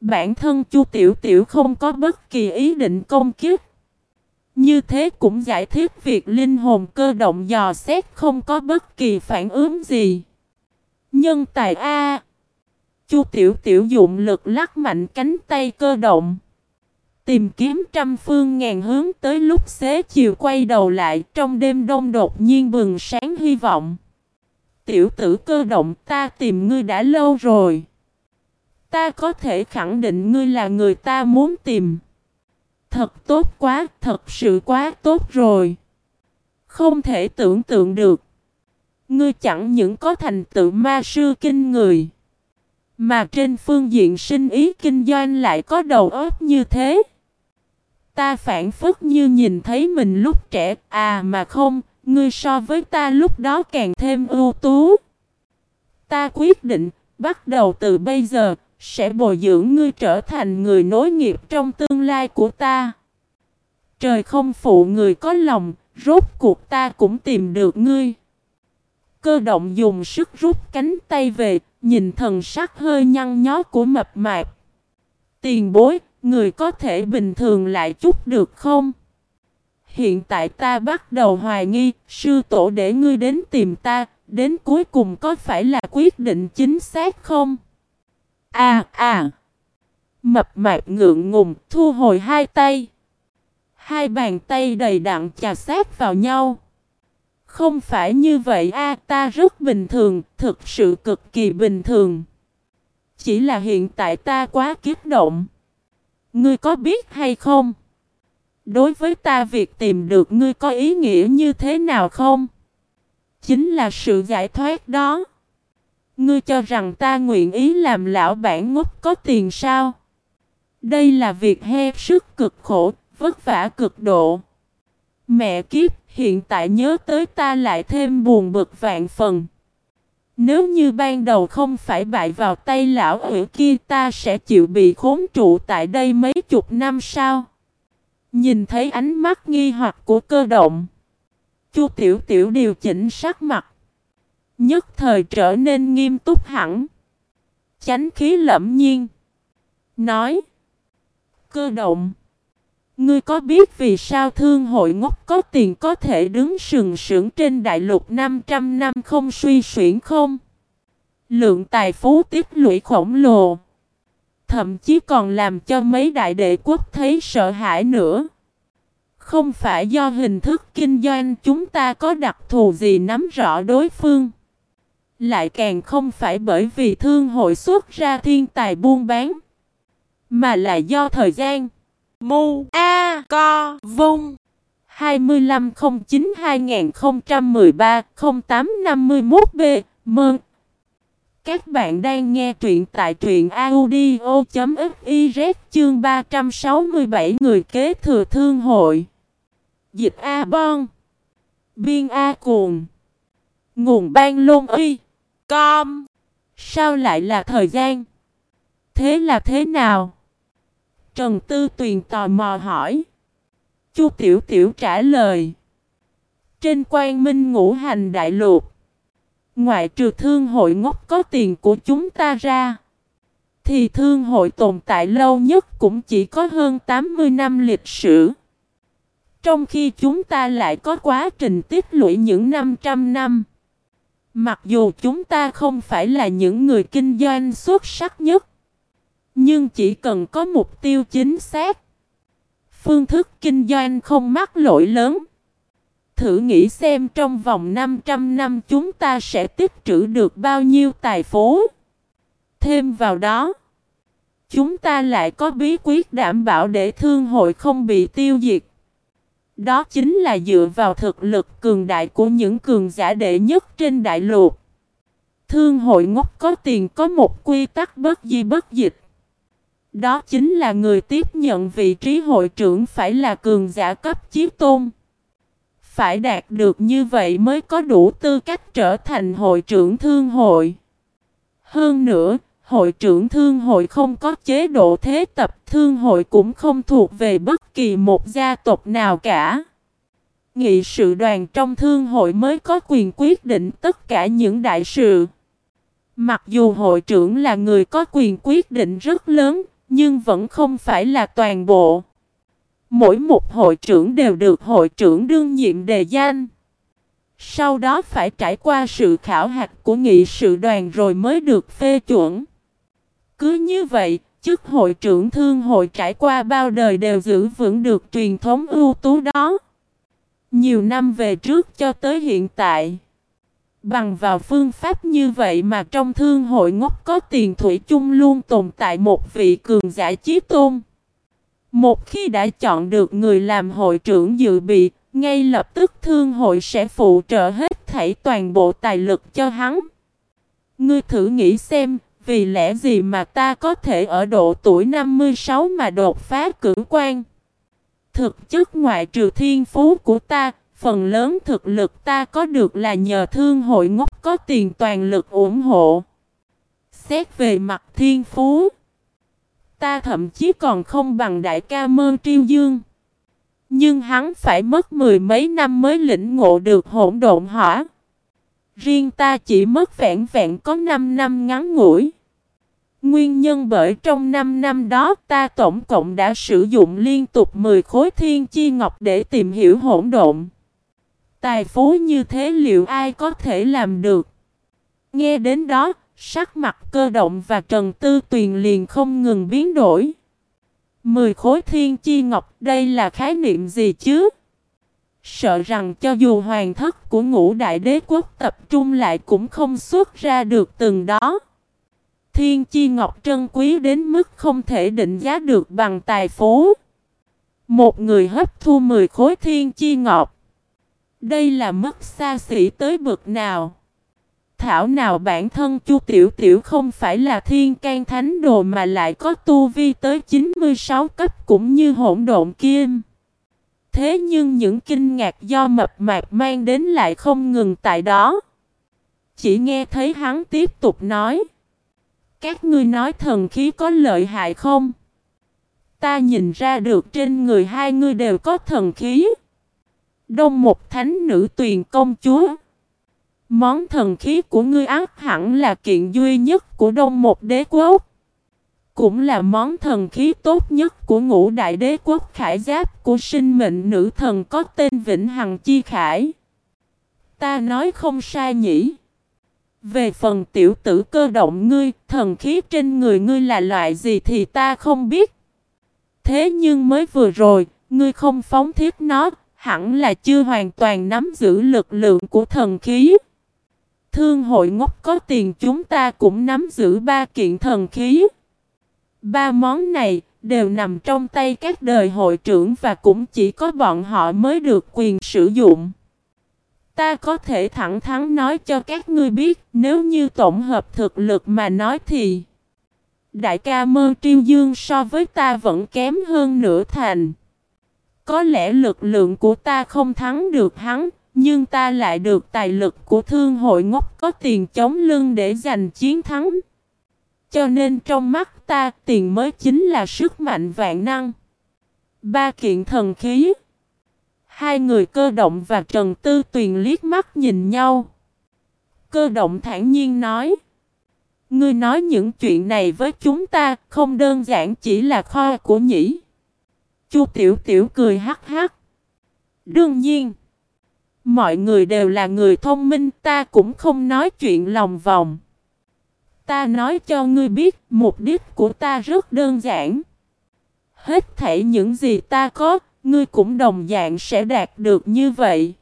bản thân Chu Tiểu Tiểu không có bất kỳ ý định công kích Như thế cũng giải thích việc linh hồn cơ động dò xét không có bất kỳ phản ứng gì. Nhân tài A. Chu Tiểu Tiểu dụng lực lắc mạnh cánh tay cơ động. Tìm kiếm trăm phương ngàn hướng tới lúc xế chiều quay đầu lại trong đêm đông đột nhiên bừng sáng hy vọng. Tiểu tử cơ động ta tìm ngươi đã lâu rồi. Ta có thể khẳng định ngươi là người ta muốn tìm. Thật tốt quá, thật sự quá tốt rồi. Không thể tưởng tượng được. Ngươi chẳng những có thành tựu ma sư kinh người. Mà trên phương diện sinh ý kinh doanh lại có đầu óc như thế. Ta phản phất như nhìn thấy mình lúc trẻ, à mà không, ngươi so với ta lúc đó càng thêm ưu tú. Ta quyết định, bắt đầu từ bây giờ, sẽ bồi dưỡng ngươi trở thành người nối nghiệp trong tương lai của ta. Trời không phụ người có lòng, rốt cuộc ta cũng tìm được ngươi. Cơ động dùng sức rút cánh tay về, nhìn thần sắc hơi nhăn nhó của mập mạp. Tiền bối, người có thể bình thường lại chút được không? Hiện tại ta bắt đầu hoài nghi, sư tổ để ngươi đến tìm ta, đến cuối cùng có phải là quyết định chính xác không? À à! Mập mạp ngượng ngùng, thu hồi hai tay. Hai bàn tay đầy đặn chà sát vào nhau. Không phải như vậy a ta rất bình thường, thực sự cực kỳ bình thường. Chỉ là hiện tại ta quá kiếp động. Ngươi có biết hay không? Đối với ta việc tìm được ngươi có ý nghĩa như thế nào không? Chính là sự giải thoát đó. Ngươi cho rằng ta nguyện ý làm lão bản ngốc có tiền sao? Đây là việc he sức cực khổ, vất vả cực độ. Mẹ kiếp, hiện tại nhớ tới ta lại thêm buồn bực vạn phần. Nếu như ban đầu không phải bại vào tay lão ủy kia, ta sẽ chịu bị khốn trụ tại đây mấy chục năm sau. Nhìn thấy ánh mắt nghi hoặc của cơ động. Chu Tiểu Tiểu điều chỉnh sắc mặt. Nhất thời trở nên nghiêm túc hẳn. Chánh khí lẫm nhiên. Nói. Cơ động. Ngươi có biết vì sao thương hội ngốc có tiền có thể đứng sừng sững trên đại lục 500 năm không suy xuyển không? Lượng tài phú tiếp lũy khổng lồ. Thậm chí còn làm cho mấy đại đệ quốc thấy sợ hãi nữa. Không phải do hình thức kinh doanh chúng ta có đặc thù gì nắm rõ đối phương. Lại càng không phải bởi vì thương hội xuất ra thiên tài buôn bán. Mà là do thời gian. Mu A Co Vung. 2509-2013-0851B Mơn Các bạn đang nghe truyện tại truyện audio.fiz chương 367 người kế thừa thương hội. Dịch A Bon. Biên A Cuồng. Nguồn ban lôn y Com. Sao lại là thời gian? Thế là thế nào? Trần Tư Tuyền tò mò hỏi. Chu Tiểu Tiểu trả lời. Trên quan minh ngũ hành đại lục. Ngoại trừ thương hội ngốc có tiền của chúng ta ra. Thì thương hội tồn tại lâu nhất cũng chỉ có hơn 80 năm lịch sử. Trong khi chúng ta lại có quá trình tích lũy những 500 năm. Mặc dù chúng ta không phải là những người kinh doanh xuất sắc nhất. Nhưng chỉ cần có mục tiêu chính xác. Phương thức kinh doanh không mắc lỗi lớn. Thử nghĩ xem trong vòng 500 năm chúng ta sẽ tích trữ được bao nhiêu tài phú. Thêm vào đó, chúng ta lại có bí quyết đảm bảo để thương hội không bị tiêu diệt. Đó chính là dựa vào thực lực cường đại của những cường giả đệ nhất trên đại lục. Thương hội ngốc có tiền có một quy tắc bất di bất dịch. Đó chính là người tiếp nhận vị trí hội trưởng phải là cường giả cấp chiếc tôn. Phải đạt được như vậy mới có đủ tư cách trở thành hội trưởng thương hội. Hơn nữa, hội trưởng thương hội không có chế độ thế tập thương hội cũng không thuộc về bất kỳ một gia tộc nào cả. Nghị sự đoàn trong thương hội mới có quyền quyết định tất cả những đại sự. Mặc dù hội trưởng là người có quyền quyết định rất lớn, nhưng vẫn không phải là toàn bộ. Mỗi một hội trưởng đều được hội trưởng đương nhiệm đề danh. Sau đó phải trải qua sự khảo hạch của nghị sự đoàn rồi mới được phê chuẩn. Cứ như vậy, chức hội trưởng thương hội trải qua bao đời đều giữ vững được truyền thống ưu tú đó. Nhiều năm về trước cho tới hiện tại. Bằng vào phương pháp như vậy mà trong thương hội ngốc có tiền thủy chung luôn tồn tại một vị cường giả chí tôn. Một khi đã chọn được người làm hội trưởng dự bị, ngay lập tức thương hội sẽ phụ trợ hết thảy toàn bộ tài lực cho hắn. Ngươi thử nghĩ xem, vì lẽ gì mà ta có thể ở độ tuổi 56 mà đột phá cử quan? Thực chất ngoại trừ thiên phú của ta, Phần lớn thực lực ta có được là nhờ thương hội ngốc có tiền toàn lực ủng hộ. Xét về mặt thiên phú, ta thậm chí còn không bằng đại ca Mơ Triêu Dương. Nhưng hắn phải mất mười mấy năm mới lĩnh ngộ được hỗn độn hỏa. Riêng ta chỉ mất vẹn vẹn có 5 năm ngắn ngủi. Nguyên nhân bởi trong 5 năm đó ta tổng cộng đã sử dụng liên tục 10 khối thiên chi ngọc để tìm hiểu hỗn độn. Tài phú như thế liệu ai có thể làm được? Nghe đến đó, sắc mặt cơ động và Trần Tư Tuyền liền không ngừng biến đổi. Mười khối thiên chi ngọc đây là khái niệm gì chứ? Sợ rằng cho dù hoàng thất của ngũ đại đế quốc tập trung lại cũng không xuất ra được từng đó. Thiên chi ngọc trân quý đến mức không thể định giá được bằng tài phú. Một người hấp thu 10 khối thiên chi ngọc. Đây là mức xa xỉ tới bực nào? Thảo nào bản thân Chu Tiểu Tiểu không phải là thiên can thánh đồ mà lại có tu vi tới 96 cấp cũng như hỗn độn kim. Thế nhưng những kinh ngạc do mập mạc mang đến lại không ngừng tại đó. Chỉ nghe thấy hắn tiếp tục nói. Các ngươi nói thần khí có lợi hại không? Ta nhìn ra được trên người hai ngươi đều có thần khí. Đông một thánh nữ tuyền công chúa. Món thần khí của ngươi ác hẳn là kiện duy nhất của đông một đế quốc. Cũng là món thần khí tốt nhất của ngũ đại đế quốc khải giáp của sinh mệnh nữ thần có tên Vĩnh Hằng Chi Khải. Ta nói không sai nhỉ. Về phần tiểu tử cơ động ngươi, thần khí trên người ngươi là loại gì thì ta không biết. Thế nhưng mới vừa rồi, ngươi không phóng thiết nó, hẳn là chưa hoàn toàn nắm giữ lực lượng của thần khí. Thương hội ngốc có tiền chúng ta cũng nắm giữ ba kiện thần khí. Ba món này đều nằm trong tay các đời hội trưởng và cũng chỉ có bọn họ mới được quyền sử dụng. Ta có thể thẳng thắn nói cho các ngươi biết, nếu như tổng hợp thực lực mà nói thì Đại ca mơ triêu dương so với ta vẫn kém hơn nửa thành. Có lẽ lực lượng của ta không thắng được hắn, nhưng ta lại được tài lực của thương hội ngốc có tiền chống lưng để giành chiến thắng. Cho nên trong mắt ta tiền mới chính là sức mạnh vạn năng. Ba kiện thần khí. Hai người cơ động và Trần Tư Tuyền liếc mắt nhìn nhau. Cơ động thản nhiên nói. Ngươi nói những chuyện này với chúng ta không đơn giản chỉ là kho của nhỉ. Chu Tiểu Tiểu cười hắc hắc. Đương nhiên. Mọi người đều là người thông minh ta cũng không nói chuyện lòng vòng. Ta nói cho ngươi biết mục đích của ta rất đơn giản. Hết thảy những gì ta có, ngươi cũng đồng dạng sẽ đạt được như vậy.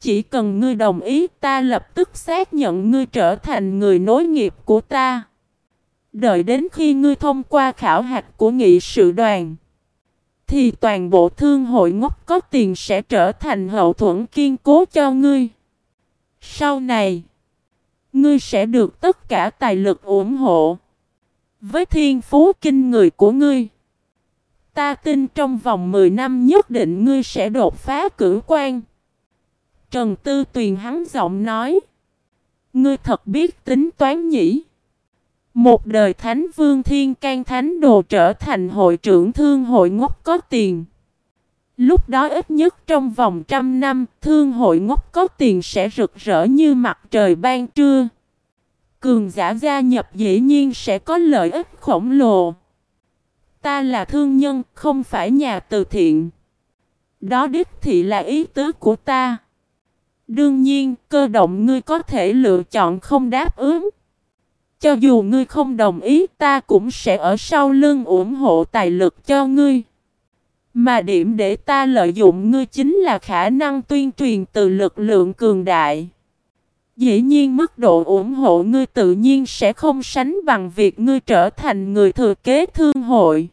Chỉ cần ngươi đồng ý ta lập tức xác nhận ngươi trở thành người nối nghiệp của ta. Đợi đến khi ngươi thông qua khảo hạch của nghị sự đoàn thì toàn bộ thương hội ngốc có tiền sẽ trở thành hậu thuẫn kiên cố cho ngươi. Sau này, ngươi sẽ được tất cả tài lực ủng hộ. Với thiên phú kinh người của ngươi, ta tin trong vòng 10 năm nhất định ngươi sẽ đột phá cử quan. Trần Tư Tuyền hắn giọng nói, ngươi thật biết tính toán nhỉ. Một đời Thánh Vương Thiên can Thánh Đồ trở thành hội trưởng thương hội ngốc có tiền. Lúc đó ít nhất trong vòng trăm năm, thương hội ngốc có tiền sẽ rực rỡ như mặt trời ban trưa. Cường giả gia nhập dĩ nhiên sẽ có lợi ích khổng lồ. Ta là thương nhân, không phải nhà từ thiện. Đó đích thị là ý tứ của ta. Đương nhiên, cơ động ngươi có thể lựa chọn không đáp ứng. Cho dù ngươi không đồng ý ta cũng sẽ ở sau lưng ủng hộ tài lực cho ngươi. Mà điểm để ta lợi dụng ngươi chính là khả năng tuyên truyền từ lực lượng cường đại. Dĩ nhiên mức độ ủng hộ ngươi tự nhiên sẽ không sánh bằng việc ngươi trở thành người thừa kế thương hội.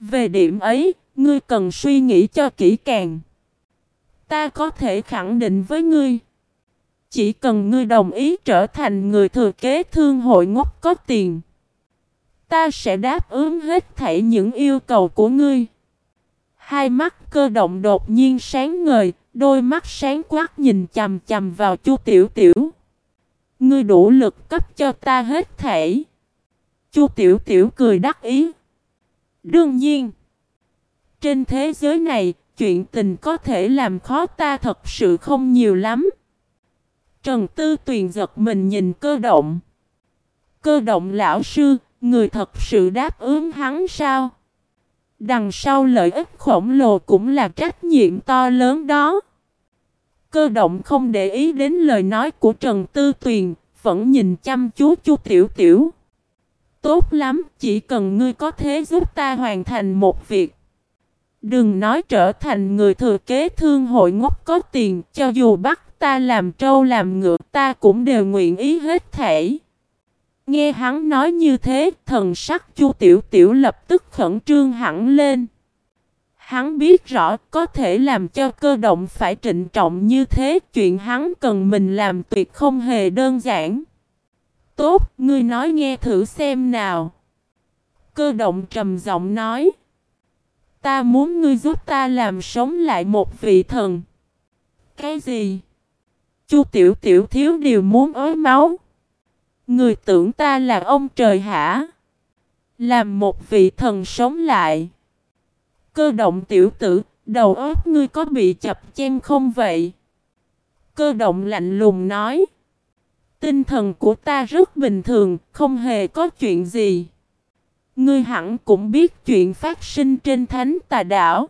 Về điểm ấy, ngươi cần suy nghĩ cho kỹ càng. Ta có thể khẳng định với ngươi. Chỉ cần ngươi đồng ý trở thành người thừa kế thương hội ngốc có tiền. Ta sẽ đáp ứng hết thảy những yêu cầu của ngươi. Hai mắt cơ động đột nhiên sáng ngời, đôi mắt sáng quát nhìn chằm chằm vào Chu Tiểu Tiểu. Ngươi đủ lực cấp cho ta hết thảy. Chu Tiểu Tiểu cười đắc ý. Đương nhiên, trên thế giới này, chuyện tình có thể làm khó ta thật sự không nhiều lắm. Trần Tư Tuyền giật mình nhìn cơ động. Cơ động lão sư, người thật sự đáp ứng hắn sao? Đằng sau lợi ích khổng lồ cũng là trách nhiệm to lớn đó. Cơ động không để ý đến lời nói của Trần Tư Tuyền, vẫn nhìn chăm chú Chu Tiểu Tiểu. Tốt lắm, chỉ cần ngươi có thể giúp ta hoàn thành một việc. Đừng nói trở thành người thừa kế thương hội ngốc có tiền, cho dù bắt ta làm trâu làm ngựa ta cũng đều nguyện ý hết thể. Nghe hắn nói như thế, thần sắc chu tiểu tiểu lập tức khẩn trương hẳn lên. Hắn biết rõ có thể làm cho cơ động phải trịnh trọng như thế, chuyện hắn cần mình làm tuyệt không hề đơn giản. Tốt, ngươi nói nghe thử xem nào. Cơ động trầm giọng nói. Ta muốn ngươi giúp ta làm sống lại một vị thần. Cái gì? Chu tiểu tiểu thiếu điều muốn ới máu. Người tưởng ta là ông trời hả? Làm một vị thần sống lại. Cơ động tiểu tử, đầu óc ngươi có bị chập chen không vậy? Cơ động lạnh lùng nói. Tinh thần của ta rất bình thường, không hề có chuyện gì. Ngươi hẳn cũng biết chuyện phát sinh trên thánh tà đảo.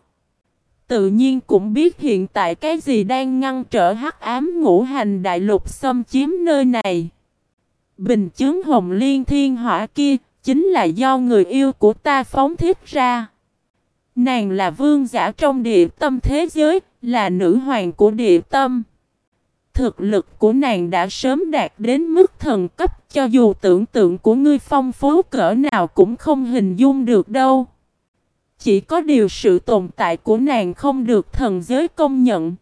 Tự nhiên cũng biết hiện tại cái gì đang ngăn trở hắc ám ngũ hành đại lục xâm chiếm nơi này. Bình chứng hồng liên thiên hỏa kia chính là do người yêu của ta phóng thiết ra. Nàng là vương giả trong địa tâm thế giới, là nữ hoàng của địa tâm. Thực lực của nàng đã sớm đạt đến mức thần cấp cho dù tưởng tượng của ngươi phong phú cỡ nào cũng không hình dung được đâu. Chỉ có điều sự tồn tại của nàng không được thần giới công nhận.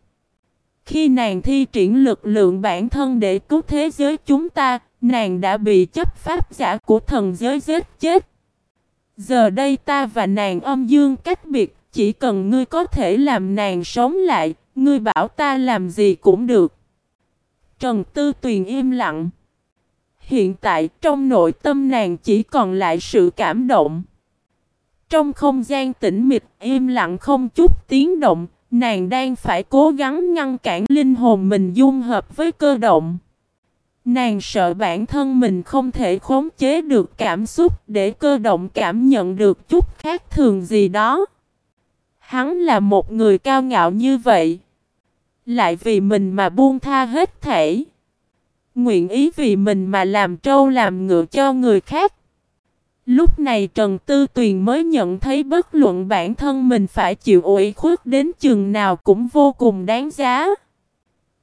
Khi nàng thi triển lực lượng bản thân để cứu thế giới chúng ta, nàng đã bị chấp pháp giả của thần giới giết chết. Giờ đây ta và nàng âm dương cách biệt, chỉ cần ngươi có thể làm nàng sống lại, ngươi bảo ta làm gì cũng được. Trần Tư Tuyền im lặng. Hiện tại trong nội tâm nàng chỉ còn lại sự cảm động. Trong không gian tĩnh mịch im lặng không chút tiếng động, nàng đang phải cố gắng ngăn cản linh hồn mình dung hợp với cơ động. Nàng sợ bản thân mình không thể khống chế được cảm xúc để cơ động cảm nhận được chút khác thường gì đó. Hắn là một người cao ngạo như vậy. Lại vì mình mà buông tha hết thể. Nguyện ý vì mình mà làm trâu làm ngựa cho người khác. Lúc này Trần Tư Tuyền mới nhận thấy bất luận bản thân mình phải chịu ủy khuất đến chừng nào cũng vô cùng đáng giá.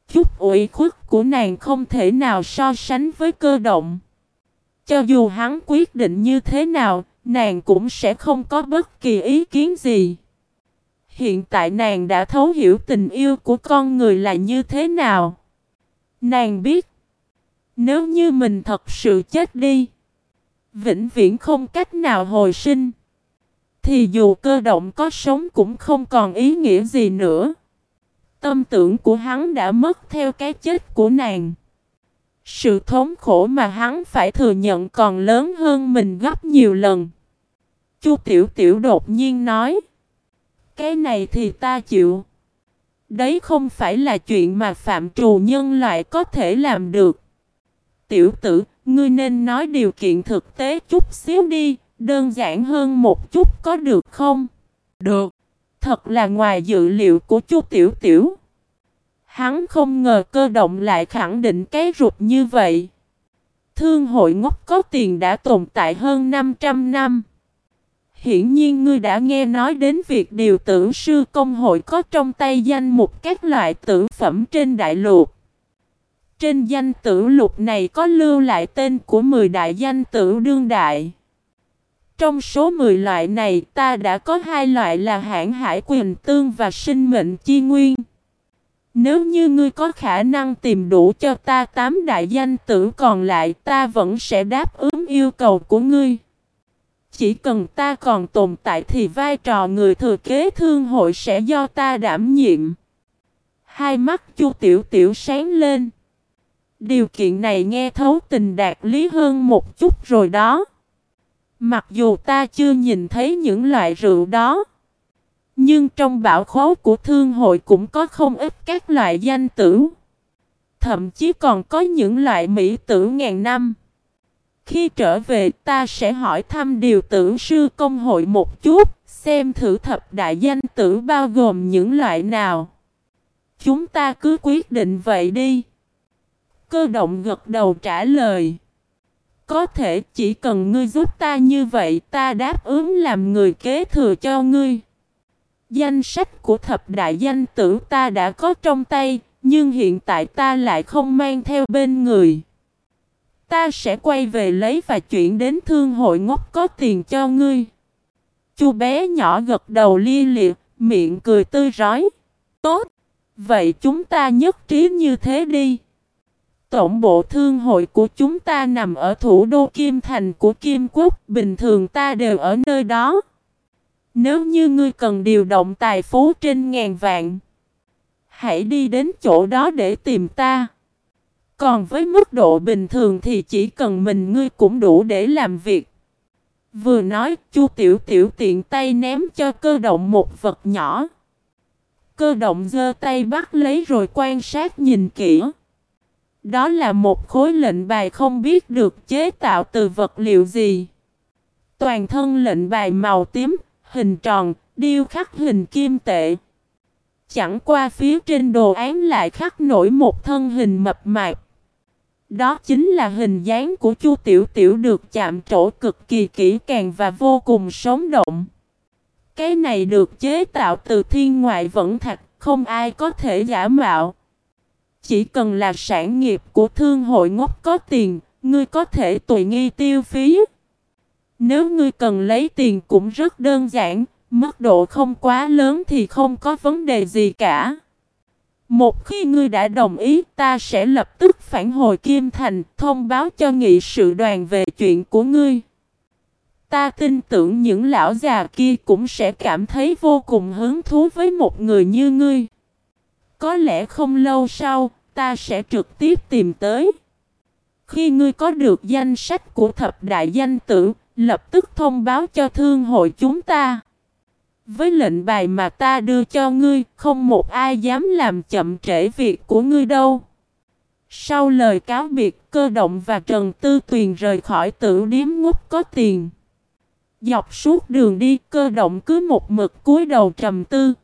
Chút ủy khuất của nàng không thể nào so sánh với cơ động. Cho dù hắn quyết định như thế nào, nàng cũng sẽ không có bất kỳ ý kiến gì. Hiện tại nàng đã thấu hiểu tình yêu của con người là như thế nào. Nàng biết, nếu như mình thật sự chết đi, vĩnh viễn không cách nào hồi sinh, thì dù cơ động có sống cũng không còn ý nghĩa gì nữa. Tâm tưởng của hắn đã mất theo cái chết của nàng. Sự thống khổ mà hắn phải thừa nhận còn lớn hơn mình gấp nhiều lần. Chu Tiểu Tiểu đột nhiên nói. Cái này thì ta chịu. Đấy không phải là chuyện mà phạm trù nhân loại có thể làm được. Tiểu tử, ngươi nên nói điều kiện thực tế chút xíu đi, đơn giản hơn một chút có được không? Được. Thật là ngoài dự liệu của chu Tiểu Tiểu. Hắn không ngờ cơ động lại khẳng định cái rụt như vậy. Thương hội ngốc có tiền đã tồn tại hơn 500 năm. Hiển nhiên ngươi đã nghe nói đến việc điều tử sư công hội có trong tay danh mục các loại tử phẩm trên đại lục. Trên danh tử lục này có lưu lại tên của 10 đại danh tử đương đại. Trong số 10 loại này, ta đã có hai loại là hãng hải quyền tương và sinh mệnh chi nguyên. Nếu như ngươi có khả năng tìm đủ cho ta tám đại danh tử còn lại, ta vẫn sẽ đáp ứng yêu cầu của ngươi. Chỉ cần ta còn tồn tại thì vai trò người thừa kế thương hội sẽ do ta đảm nhiệm. Hai mắt chu tiểu tiểu sáng lên. Điều kiện này nghe thấu tình đạt lý hơn một chút rồi đó. Mặc dù ta chưa nhìn thấy những loại rượu đó. Nhưng trong bảo khố của thương hội cũng có không ít các loại danh tử. Thậm chí còn có những loại mỹ tử ngàn năm. Khi trở về ta sẽ hỏi thăm điều tử sư công hội một chút, xem thử thập đại danh tử bao gồm những loại nào. Chúng ta cứ quyết định vậy đi. Cơ động gật đầu trả lời. Có thể chỉ cần ngươi giúp ta như vậy ta đáp ứng làm người kế thừa cho ngươi. Danh sách của thập đại danh tử ta đã có trong tay, nhưng hiện tại ta lại không mang theo bên người. Ta sẽ quay về lấy và chuyển đến thương hội ngốc có tiền cho ngươi. Chu bé nhỏ gật đầu li liệt, miệng cười tươi rói. Tốt, vậy chúng ta nhất trí như thế đi. Tổng bộ thương hội của chúng ta nằm ở thủ đô Kim Thành của Kim Quốc, bình thường ta đều ở nơi đó. Nếu như ngươi cần điều động tài phú trên ngàn vạn, hãy đi đến chỗ đó để tìm ta. Còn với mức độ bình thường thì chỉ cần mình ngươi cũng đủ để làm việc. Vừa nói, Chu Tiểu Tiểu tiện tay ném cho cơ động một vật nhỏ. Cơ động giơ tay bắt lấy rồi quan sát nhìn kỹ. Đó là một khối lệnh bài không biết được chế tạo từ vật liệu gì. Toàn thân lệnh bài màu tím, hình tròn, điêu khắc hình kim tệ. Chẳng qua phía trên đồ án lại khắc nổi một thân hình mập mạp. Đó chính là hình dáng của Chu Tiểu Tiểu được chạm trổ cực kỳ kỹ càng và vô cùng sống động. Cái này được chế tạo từ thiên ngoại vẫn thật, không ai có thể giả mạo. Chỉ cần là sản nghiệp của thương hội ngốc có tiền, ngươi có thể tùy nghi tiêu phí. Nếu ngươi cần lấy tiền cũng rất đơn giản, mức độ không quá lớn thì không có vấn đề gì cả. Một khi ngươi đã đồng ý, ta sẽ lập tức phản hồi Kim Thành, thông báo cho nghị sự đoàn về chuyện của ngươi. Ta tin tưởng những lão già kia cũng sẽ cảm thấy vô cùng hứng thú với một người như ngươi. Có lẽ không lâu sau, ta sẽ trực tiếp tìm tới. Khi ngươi có được danh sách của thập đại danh tử, lập tức thông báo cho thương hội chúng ta. Với lệnh bài mà ta đưa cho ngươi, không một ai dám làm chậm trễ việc của ngươi đâu. Sau lời cáo biệt, cơ động và Trần Tư Tuyền rời khỏi tử điếm ngút có tiền. Dọc suốt đường đi, cơ động cứ một mực cúi đầu trầm tư.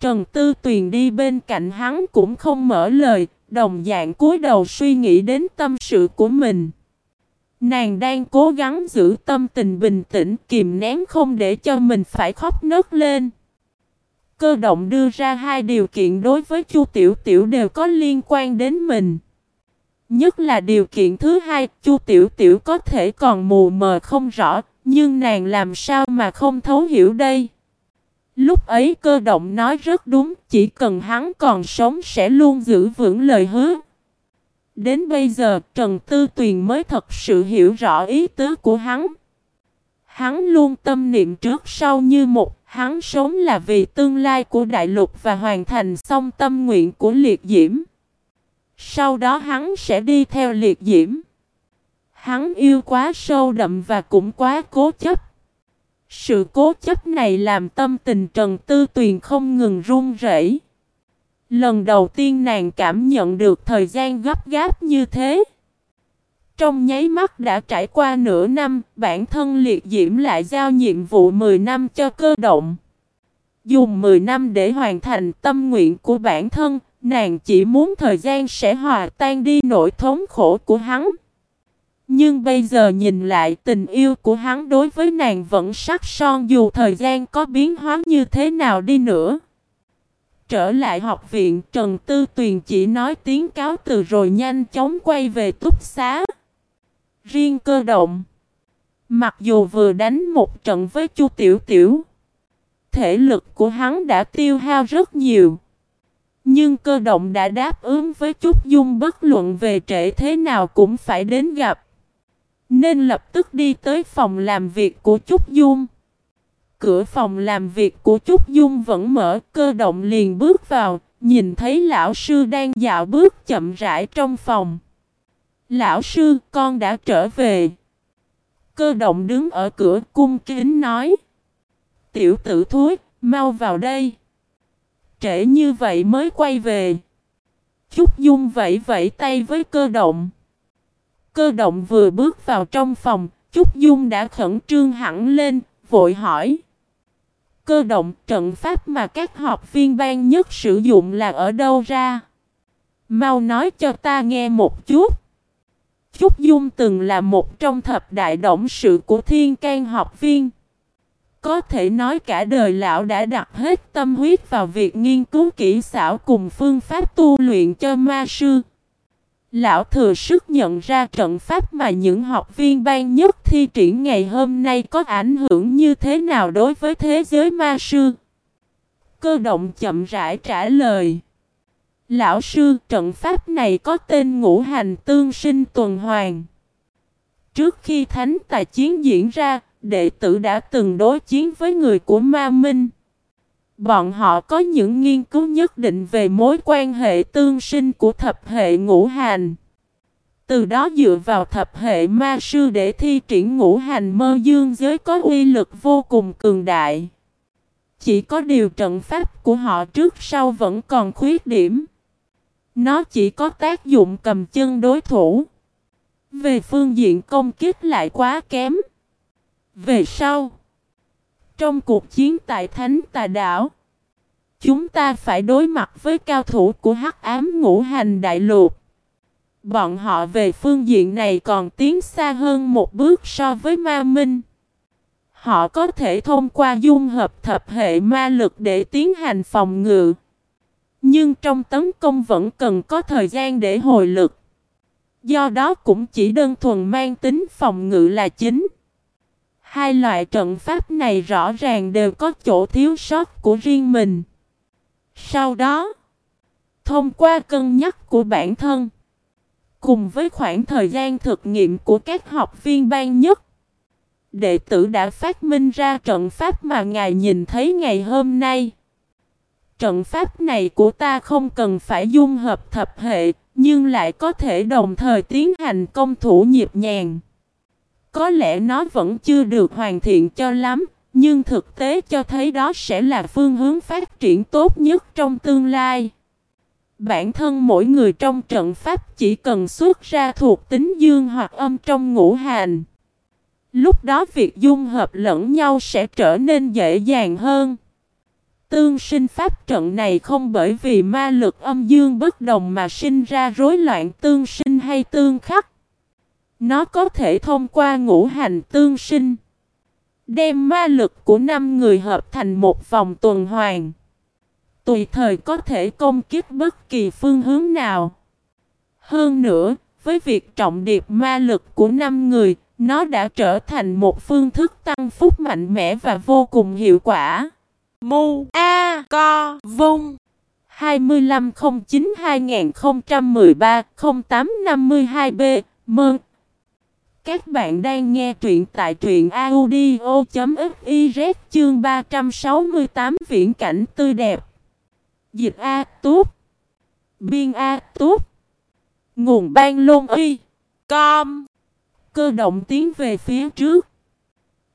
Trần Tư Tuyền đi bên cạnh hắn cũng không mở lời, đồng dạng cúi đầu suy nghĩ đến tâm sự của mình. Nàng đang cố gắng giữ tâm tình bình tĩnh kìm nén không để cho mình phải khóc nấc lên. Cơ động đưa ra hai điều kiện đối với Chu Tiểu Tiểu đều có liên quan đến mình. Nhất là điều kiện thứ hai, Chu Tiểu Tiểu có thể còn mù mờ không rõ, nhưng nàng làm sao mà không thấu hiểu đây. Lúc ấy cơ động nói rất đúng, chỉ cần hắn còn sống sẽ luôn giữ vững lời hứa. Đến bây giờ Trần Tư Tuyền mới thật sự hiểu rõ ý tứ của hắn. Hắn luôn tâm niệm trước sau như một, hắn sống là vì tương lai của đại lục và hoàn thành xong tâm nguyện của liệt diễm. Sau đó hắn sẽ đi theo liệt diễm. Hắn yêu quá sâu đậm và cũng quá cố chấp. Sự cố chấp này làm tâm tình Trần Tư Tuyền không ngừng run rẩy. Lần đầu tiên nàng cảm nhận được thời gian gấp gáp như thế. Trong nháy mắt đã trải qua nửa năm, bản thân liệt diễm lại giao nhiệm vụ 10 năm cho cơ động. Dùng 10 năm để hoàn thành tâm nguyện của bản thân, nàng chỉ muốn thời gian sẽ hòa tan đi nỗi thống khổ của hắn. Nhưng bây giờ nhìn lại, tình yêu của hắn đối với nàng vẫn sắc son dù thời gian có biến hóa như thế nào đi nữa. Trở lại học viện, Trần Tư Tuyền chỉ nói tiếng cáo từ rồi nhanh chóng quay về túc xá. Riêng cơ động. Mặc dù vừa đánh một trận với Chu Tiểu Tiểu. Thể lực của hắn đã tiêu hao rất nhiều. Nhưng cơ động đã đáp ứng với Trúc Dung bất luận về trễ thế nào cũng phải đến gặp. Nên lập tức đi tới phòng làm việc của Trúc Dung. Cửa phòng làm việc của Trúc Dung vẫn mở, cơ động liền bước vào, nhìn thấy lão sư đang dạo bước chậm rãi trong phòng. Lão sư, con đã trở về. Cơ động đứng ở cửa cung kính nói. Tiểu tử thối, mau vào đây. Trễ như vậy mới quay về. Trúc Dung vẫy vẫy tay với cơ động. Cơ động vừa bước vào trong phòng, Trúc Dung đã khẩn trương hẳn lên, vội hỏi. Cơ động trận pháp mà các học viên ban nhất sử dụng là ở đâu ra? Mau nói cho ta nghe một chút. Trúc Dung từng là một trong thập đại động sự của thiên can học viên. Có thể nói cả đời lão đã đặt hết tâm huyết vào việc nghiên cứu kỹ xảo cùng phương pháp tu luyện cho ma sư. Lão thừa sức nhận ra trận pháp mà những học viên ban nhất thi triển ngày hôm nay có ảnh hưởng như thế nào đối với thế giới ma sư. Cơ động chậm rãi trả lời. Lão sư trận pháp này có tên ngũ hành tương sinh tuần hoàn. Trước khi thánh tài chiến diễn ra, đệ tử đã từng đối chiến với người của Ma Minh. Bọn họ có những nghiên cứu nhất định về mối quan hệ tương sinh của thập hệ ngũ hành. Từ đó dựa vào thập hệ ma sư để thi triển ngũ hành mơ dương giới có uy lực vô cùng cường đại. Chỉ có điều trận pháp của họ trước sau vẫn còn khuyết điểm. Nó chỉ có tác dụng cầm chân đối thủ. Về phương diện công kích lại quá kém. Về sau, trong cuộc chiến tại Thánh Tà Đảo, chúng ta phải đối mặt với cao thủ của Hắc Ám Ngũ Hành Đại Lục. Bọn họ về phương diện này còn tiến xa hơn một bước so với ma minh. Họ có thể thông qua dung hợp thập hệ ma lực để tiến hành phòng ngự. Nhưng trong tấn công vẫn cần có thời gian để hồi lực. Do đó cũng chỉ đơn thuần mang tính phòng ngự là chính. Hai loại trận pháp này rõ ràng đều có chỗ thiếu sót của riêng mình. Sau đó, thông qua cân nhắc của bản thân, cùng với khoảng thời gian thực nghiệm của các học viên ban nhất, đệ tử đã phát minh ra trận pháp mà ngài nhìn thấy ngày hôm nay. Trận pháp này của ta không cần phải dung hợp thập hệ, nhưng lại có thể đồng thời tiến hành công thủ nhịp nhàng. Có lẽ nó vẫn chưa được hoàn thiện cho lắm, nhưng thực tế cho thấy đó sẽ là phương hướng phát triển tốt nhất trong tương lai. Bản thân mỗi người trong trận pháp chỉ cần xuất ra thuộc tính dương hoặc âm trong ngũ hành. Lúc đó việc dung hợp lẫn nhau sẽ trở nên dễ dàng hơn. Tương sinh pháp trận này không bởi vì ma lực âm dương bất đồng mà sinh ra rối loạn tương sinh hay tương khắc. Nó có thể thông qua ngũ hành tương sinh. Đem ma lực của năm người hợp thành một vòng tuần hoàn. Tùy thời có thể công kích bất kỳ phương hướng nào. Hơn nữa, với việc trọng điệp ma lực của năm người, nó đã trở thành một phương thức tăng phúc mạnh mẽ và vô cùng hiệu quả. Mu A Co Vung 2509-2013-0852B Mơn các bạn đang nghe truyện tại truyện audio.fiz chương 368 viễn cảnh tươi đẹp. Dịch A Túp. Biên A Túp. Nguồn ban lôn y. Com. Cơ động tiến về phía trước.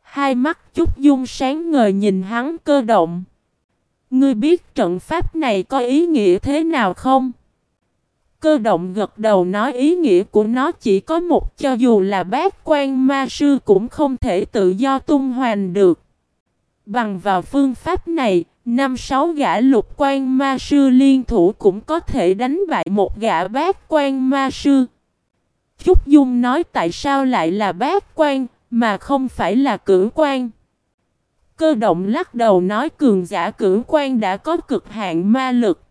Hai mắt chút dung sáng ngời nhìn hắn cơ động. Ngươi biết trận pháp này có ý nghĩa thế nào không? Cơ động gật đầu nói ý nghĩa của nó chỉ có một cho dù là bác quan ma sư cũng không thể tự do tung hoành được. Bằng vào phương pháp này, năm sáu gã lục quan ma sư liên thủ cũng có thể đánh bại một gã bác quan ma sư. Trúc Dung nói tại sao lại là bác quan, mà không phải là cử quan. Cơ động lắc đầu nói cường giả cử quan đã có cực hạn ma lực.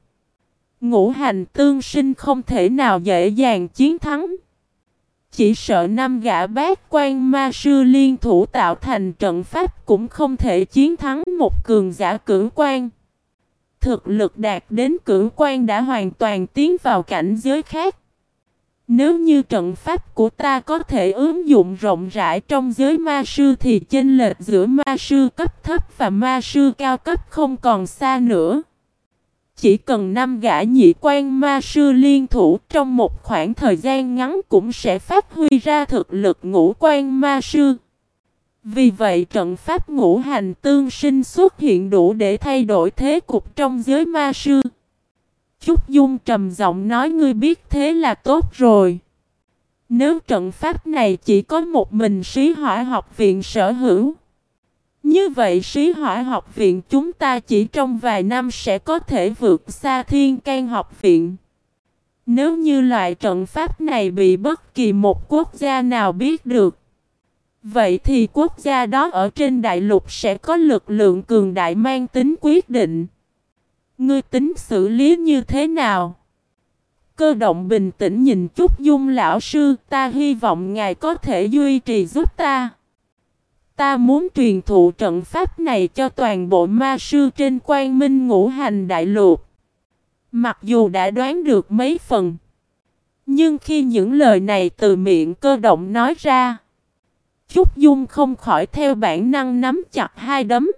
Ngũ hành tương sinh không thể nào dễ dàng chiến thắng. Chỉ sợ năm gã bát quan ma sư liên thủ tạo thành trận pháp cũng không thể chiến thắng một cường giả cử quan. Thực lực đạt đến cử quan đã hoàn toàn tiến vào cảnh giới khác. Nếu như trận pháp của ta có thể ứng dụng rộng rãi trong giới ma sư thì chênh lệch giữa ma sư cấp thấp và ma sư cao cấp không còn xa nữa. Chỉ cần năm gã nhị quan ma sư liên thủ trong một khoảng thời gian ngắn cũng sẽ phát huy ra thực lực ngũ quan ma sư. Vì vậy trận pháp ngũ hành tương sinh xuất hiện đủ để thay đổi thế cục trong giới ma sư. Trúc Dung trầm giọng nói, ngươi biết thế là tốt rồi. Nếu trận pháp này chỉ có một mình sĩ hỏa học viện sở hữu. Như vậy sĩ hỏa học viện chúng ta chỉ trong vài năm sẽ có thể vượt xa thiên can học viện. Nếu như loại trận pháp này bị bất kỳ một quốc gia nào biết được. Vậy thì quốc gia đó ở trên đại lục sẽ có lực lượng cường đại mang tính quyết định. Ngươi tính xử lý như thế nào? Cơ động bình tĩnh nhìn chút dung lão sư, ta hy vọng ngài có thể duy trì giúp ta. Ta muốn truyền thụ trận pháp này cho toàn bộ ma sư trên quan minh ngũ hành đại lục. Mặc dù đã đoán được mấy phần. Nhưng khi những lời này từ miệng cơ động nói ra. Trúc Dung không khỏi theo bản năng nắm chặt hai đấm.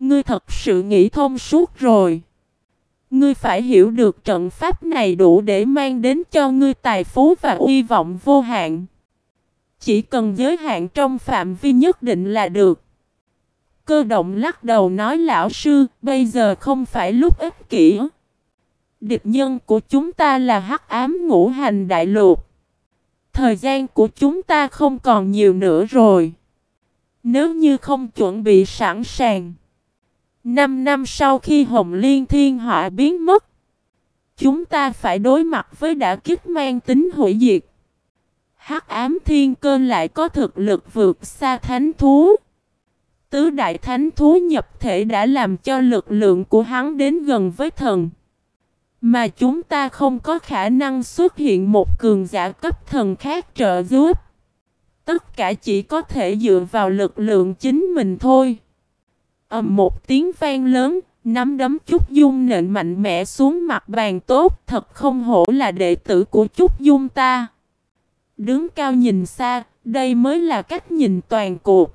Ngươi thật sự nghĩ thông suốt rồi. Ngươi phải hiểu được trận pháp này đủ để mang đến cho ngươi tài phú và uy vọng vô hạn. Chỉ cần giới hạn trong phạm vi nhất định là được. Cơ động lắc đầu nói lão sư, bây giờ không phải lúc ích kỷ. Địch nhân của chúng ta là hắc ám ngũ hành đại lục. Thời gian của chúng ta không còn nhiều nữa rồi. Nếu như không chuẩn bị sẵn sàng. Năm năm sau khi Hồng Liên Thiên Họa biến mất. Chúng ta phải đối mặt với đả kích mang tính hủy diệt. Hắc ám thiên cơ lại có thực lực vượt xa thánh thú. Tứ đại thánh thú nhập thể đã làm cho lực lượng của hắn đến gần với thần. Mà chúng ta không có khả năng xuất hiện một cường giả cấp thần khác trợ giúp. Tất cả chỉ có thể dựa vào lực lượng chính mình thôi. ầm một tiếng vang lớn, nắm đấm Trúc Dung nện mạnh mẽ xuống mặt bàn tốt, thật không hổ là đệ tử của Trúc Dung ta. Đứng cao nhìn xa, đây mới là cách nhìn toàn cuộc.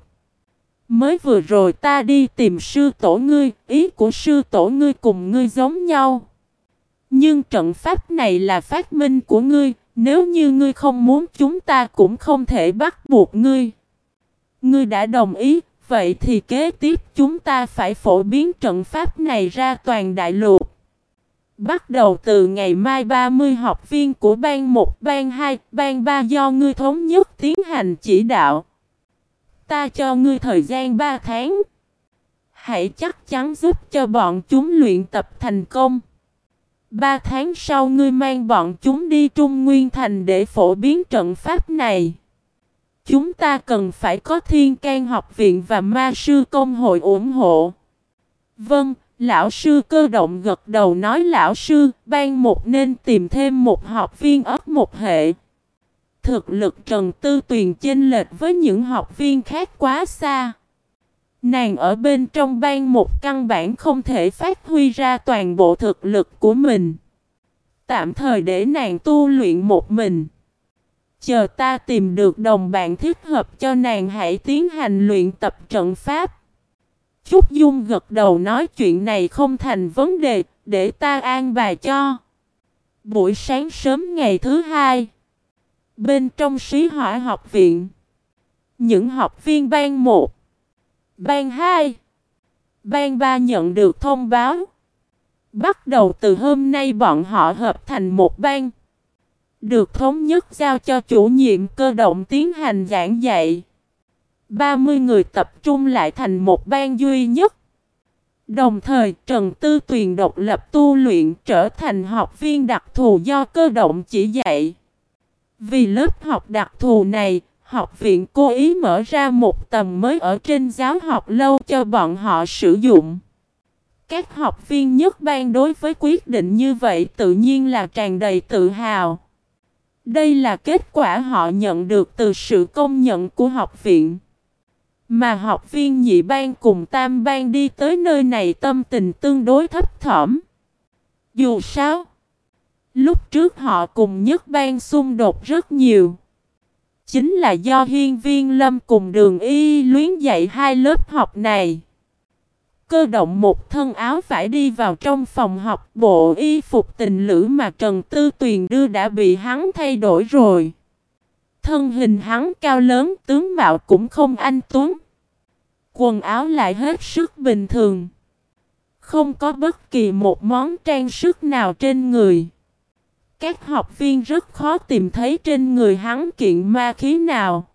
Mới vừa rồi ta đi tìm sư tổ ngươi, ý của sư tổ ngươi cùng ngươi giống nhau. Nhưng trận pháp này là phát minh của ngươi, nếu như ngươi không muốn chúng ta cũng không thể bắt buộc ngươi. Ngươi đã đồng ý, vậy thì kế tiếp chúng ta phải phổ biến trận pháp này ra toàn đại lục. Bắt đầu từ ngày mai 30 học viên của ban 1, ban 2, ban 3 do ngươi thống nhất tiến hành chỉ đạo. Ta cho ngươi thời gian 3 tháng. Hãy chắc chắn giúp cho bọn chúng luyện tập thành công. Ba tháng sau ngươi mang bọn chúng đi Trung Nguyên Thành để phổ biến trận pháp này. Chúng ta cần phải có thiên can học viện và ma sư công hội ủng hộ. Vâng, lão sư cơ động gật đầu nói lão sư, ban một nên tìm thêm một học viên ấp một hệ. Thực lực Trần Tư Tuyền chênh lệch với những học viên khác quá xa. Nàng ở bên trong ban một căn bản không thể phát huy ra toàn bộ thực lực của mình. Tạm thời để nàng tu luyện một mình. Chờ ta tìm được đồng bạn thích hợp cho nàng hãy tiến hành luyện tập trận pháp. Trúc Dung gật đầu nói chuyện này không thành vấn đề, để ta an bài cho. Buổi sáng sớm ngày thứ hai, bên trong sĩ hỏa học viện, những học viên ban 1, ban 2, ban 3 nhận được thông báo. Bắt đầu từ hôm nay bọn họ hợp thành một ban. Được thống nhất giao cho chủ nhiệm cơ động tiến hành giảng dạy. 30 người tập trung lại thành một ban duy nhất. Đồng thời Trần Tư Tuyền độc lập tu luyện trở thành học viên đặc thù do cơ động chỉ dạy. Vì lớp học đặc thù này, học viện cố ý mở ra một tầm mới ở trên giáo học lâu cho bọn họ sử dụng. Các học viên nhất ban đối với quyết định như vậy tự nhiên là tràn đầy tự hào. Đây là kết quả họ nhận được từ sự công nhận của học viện. Mà học viên nhị ban cùng tam ban đi tới nơi này tâm tình tương đối thấp thỏm. Dù sao, lúc trước họ cùng nhất ban xung đột rất nhiều. Chính là do hiên viên lâm cùng đường y luyến dạy hai lớp học này. Cơ động một thân áo phải đi vào trong phòng học bộ y phục tình lữ mà Trần Tư Tuyền đưa đã bị hắn thay đổi rồi. Thân hình hắn cao lớn tướng mạo cũng không anh tuấn. Quần áo lại hết sức bình thường. Không có bất kỳ một món trang sức nào trên người. Các học viên rất khó tìm thấy trên người hắn kiện ma khí nào.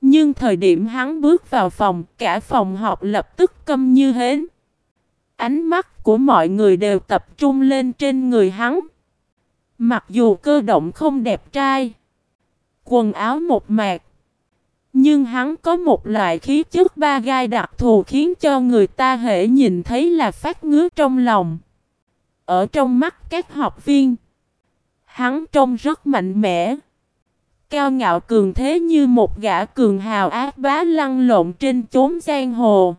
Nhưng thời điểm hắn bước vào phòng, cả phòng học lập tức câm như hến. Ánh mắt của mọi người đều tập trung lên trên người hắn. Mặc dù cơ động không đẹp trai, quần áo một mạc, nhưng hắn có một loại khí chất ba gai đặc thù khiến cho người ta hệ nhìn thấy là phát ngứa trong lòng. Ở trong mắt các học viên, hắn trông rất mạnh mẽ cao ngạo cường thế như một gã cường hào ác bá lăn lộn trên chốn giang hồ.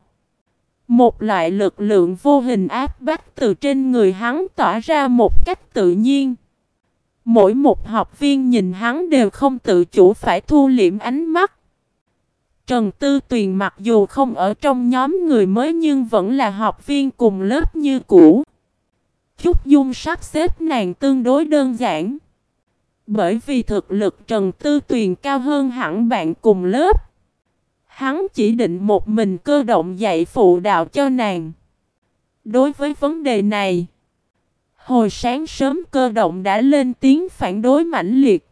Một loại lực lượng vô hình áp bách từ trên người hắn tỏa ra một cách tự nhiên. Mỗi một học viên nhìn hắn đều không tự chủ phải thu liễm ánh mắt. Trần Tư Tuyền mặc dù không ở trong nhóm người mới nhưng vẫn là học viên cùng lớp như cũ. Chúc Dung sắp xếp nàng tương đối đơn giản. Bởi vì thực lực Trần Tư Tuyền cao hơn hẳn bạn cùng lớp. Hắn chỉ định một mình cơ động dạy phụ đạo cho nàng. Đối với vấn đề này, hồi sáng sớm cơ động đã lên tiếng phản đối mãnh liệt.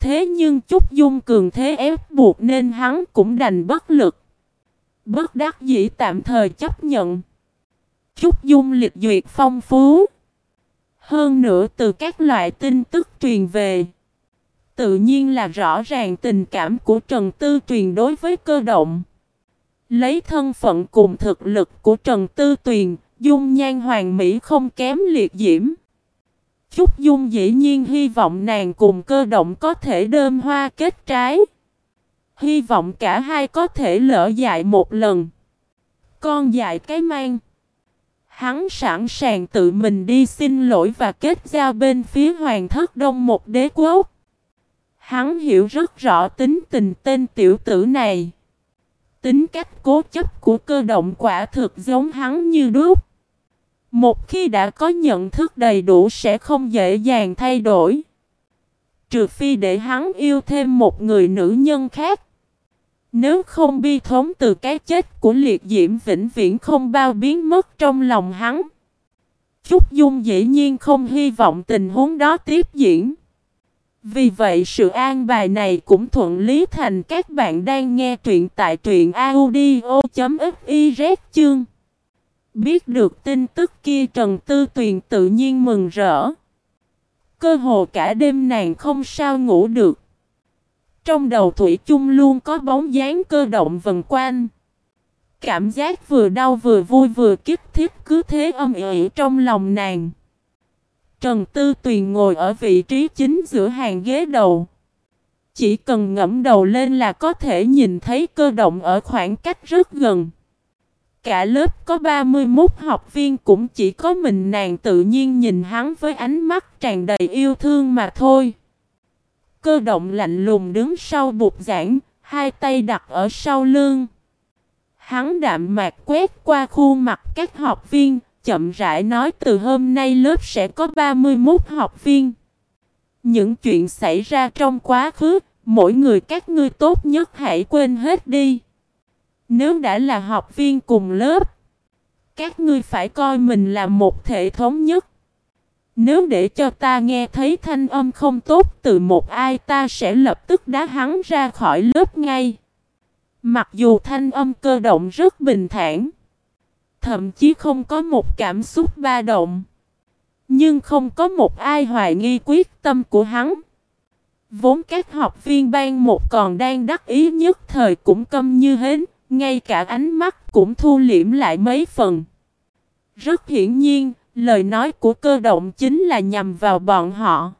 Thế nhưng chút dung cường thế ép buộc nên hắn cũng đành bất lực. Bất đắc dĩ tạm thời chấp nhận. Chút dung liệt duyệt phong phú. Hơn nữa từ các loại tin tức truyền về. Tự nhiên là rõ ràng tình cảm của Trần Tư Tuyền đối với cơ động. Lấy thân phận cùng thực lực của Trần Tư Tuyền, dung nhan hoàng mỹ không kém liệt diễm. Chúc Dung dĩ nhiên hy vọng nàng cùng cơ động có thể đơm hoa kết trái. Hy vọng cả hai có thể lỡ dại một lần. Con dại cái mang. Hắn sẵn sàng tự mình đi xin lỗi và kết giao bên phía hoàng thất đông một đế quốc. Hắn hiểu rất rõ tính tình tên tiểu tử này. Tính cách cố chấp của cơ động quả thực giống hắn như đúc. Một khi đã có nhận thức đầy đủ sẽ không dễ dàng thay đổi. Trừ phi để hắn yêu thêm một người nữ nhân khác. Nếu không bi thống từ cái chết của liệt diễm vĩnh viễn không bao biến mất trong lòng hắn. Chúc Dung dĩ nhiên không hy vọng tình huống đó tiếp diễn. Vì vậy sự an bài này cũng thuận lý thành các bạn đang nghe truyện tại truyện audio.fiz chương. Biết được tin tức kia Trần Tư Tuyền tự nhiên mừng rỡ. Cơ hồ cả đêm nàng không sao ngủ được. Trong đầu Thủy chung luôn có bóng dáng cơ động vần quanh. Cảm giác vừa đau vừa vui vừa kích thích cứ thế âm ỉ trong lòng nàng. Trần Tư Tuyền ngồi ở vị trí chính giữa hàng ghế đầu. Chỉ cần ngẫm đầu lên là có thể nhìn thấy cơ động ở khoảng cách rất gần. Cả lớp có 31 học viên cũng chỉ có mình nàng tự nhiên nhìn hắn với ánh mắt tràn đầy yêu thương mà thôi. Cơ động lạnh lùng đứng sau bục giảng, hai tay đặt ở sau lưng. Hắn đạm mạc quét qua khuôn mặt các học viên, chậm rãi nói từ hôm nay lớp sẽ có 31 học viên. Những chuyện xảy ra trong quá khứ, mỗi người các ngươi tốt nhất hãy quên hết đi. Nếu đã là học viên cùng lớp, các ngươi phải coi mình là một thể thống nhất. Nếu để cho ta nghe thấy thanh âm không tốt từ một ai ta sẽ lập tức đá hắn ra khỏi lớp ngay. Mặc dù thanh âm cơ động rất bình thản, thậm chí không có một cảm xúc ba động, nhưng không có một ai hoài nghi quyết tâm của hắn. Vốn các học viên ban một còn đang đắc ý nhất thời cũng câm như hến, ngay cả ánh mắt cũng thu liễm lại mấy phần. Rất hiển nhiên, lời nói của cơ động chính là nhằm vào bọn họ.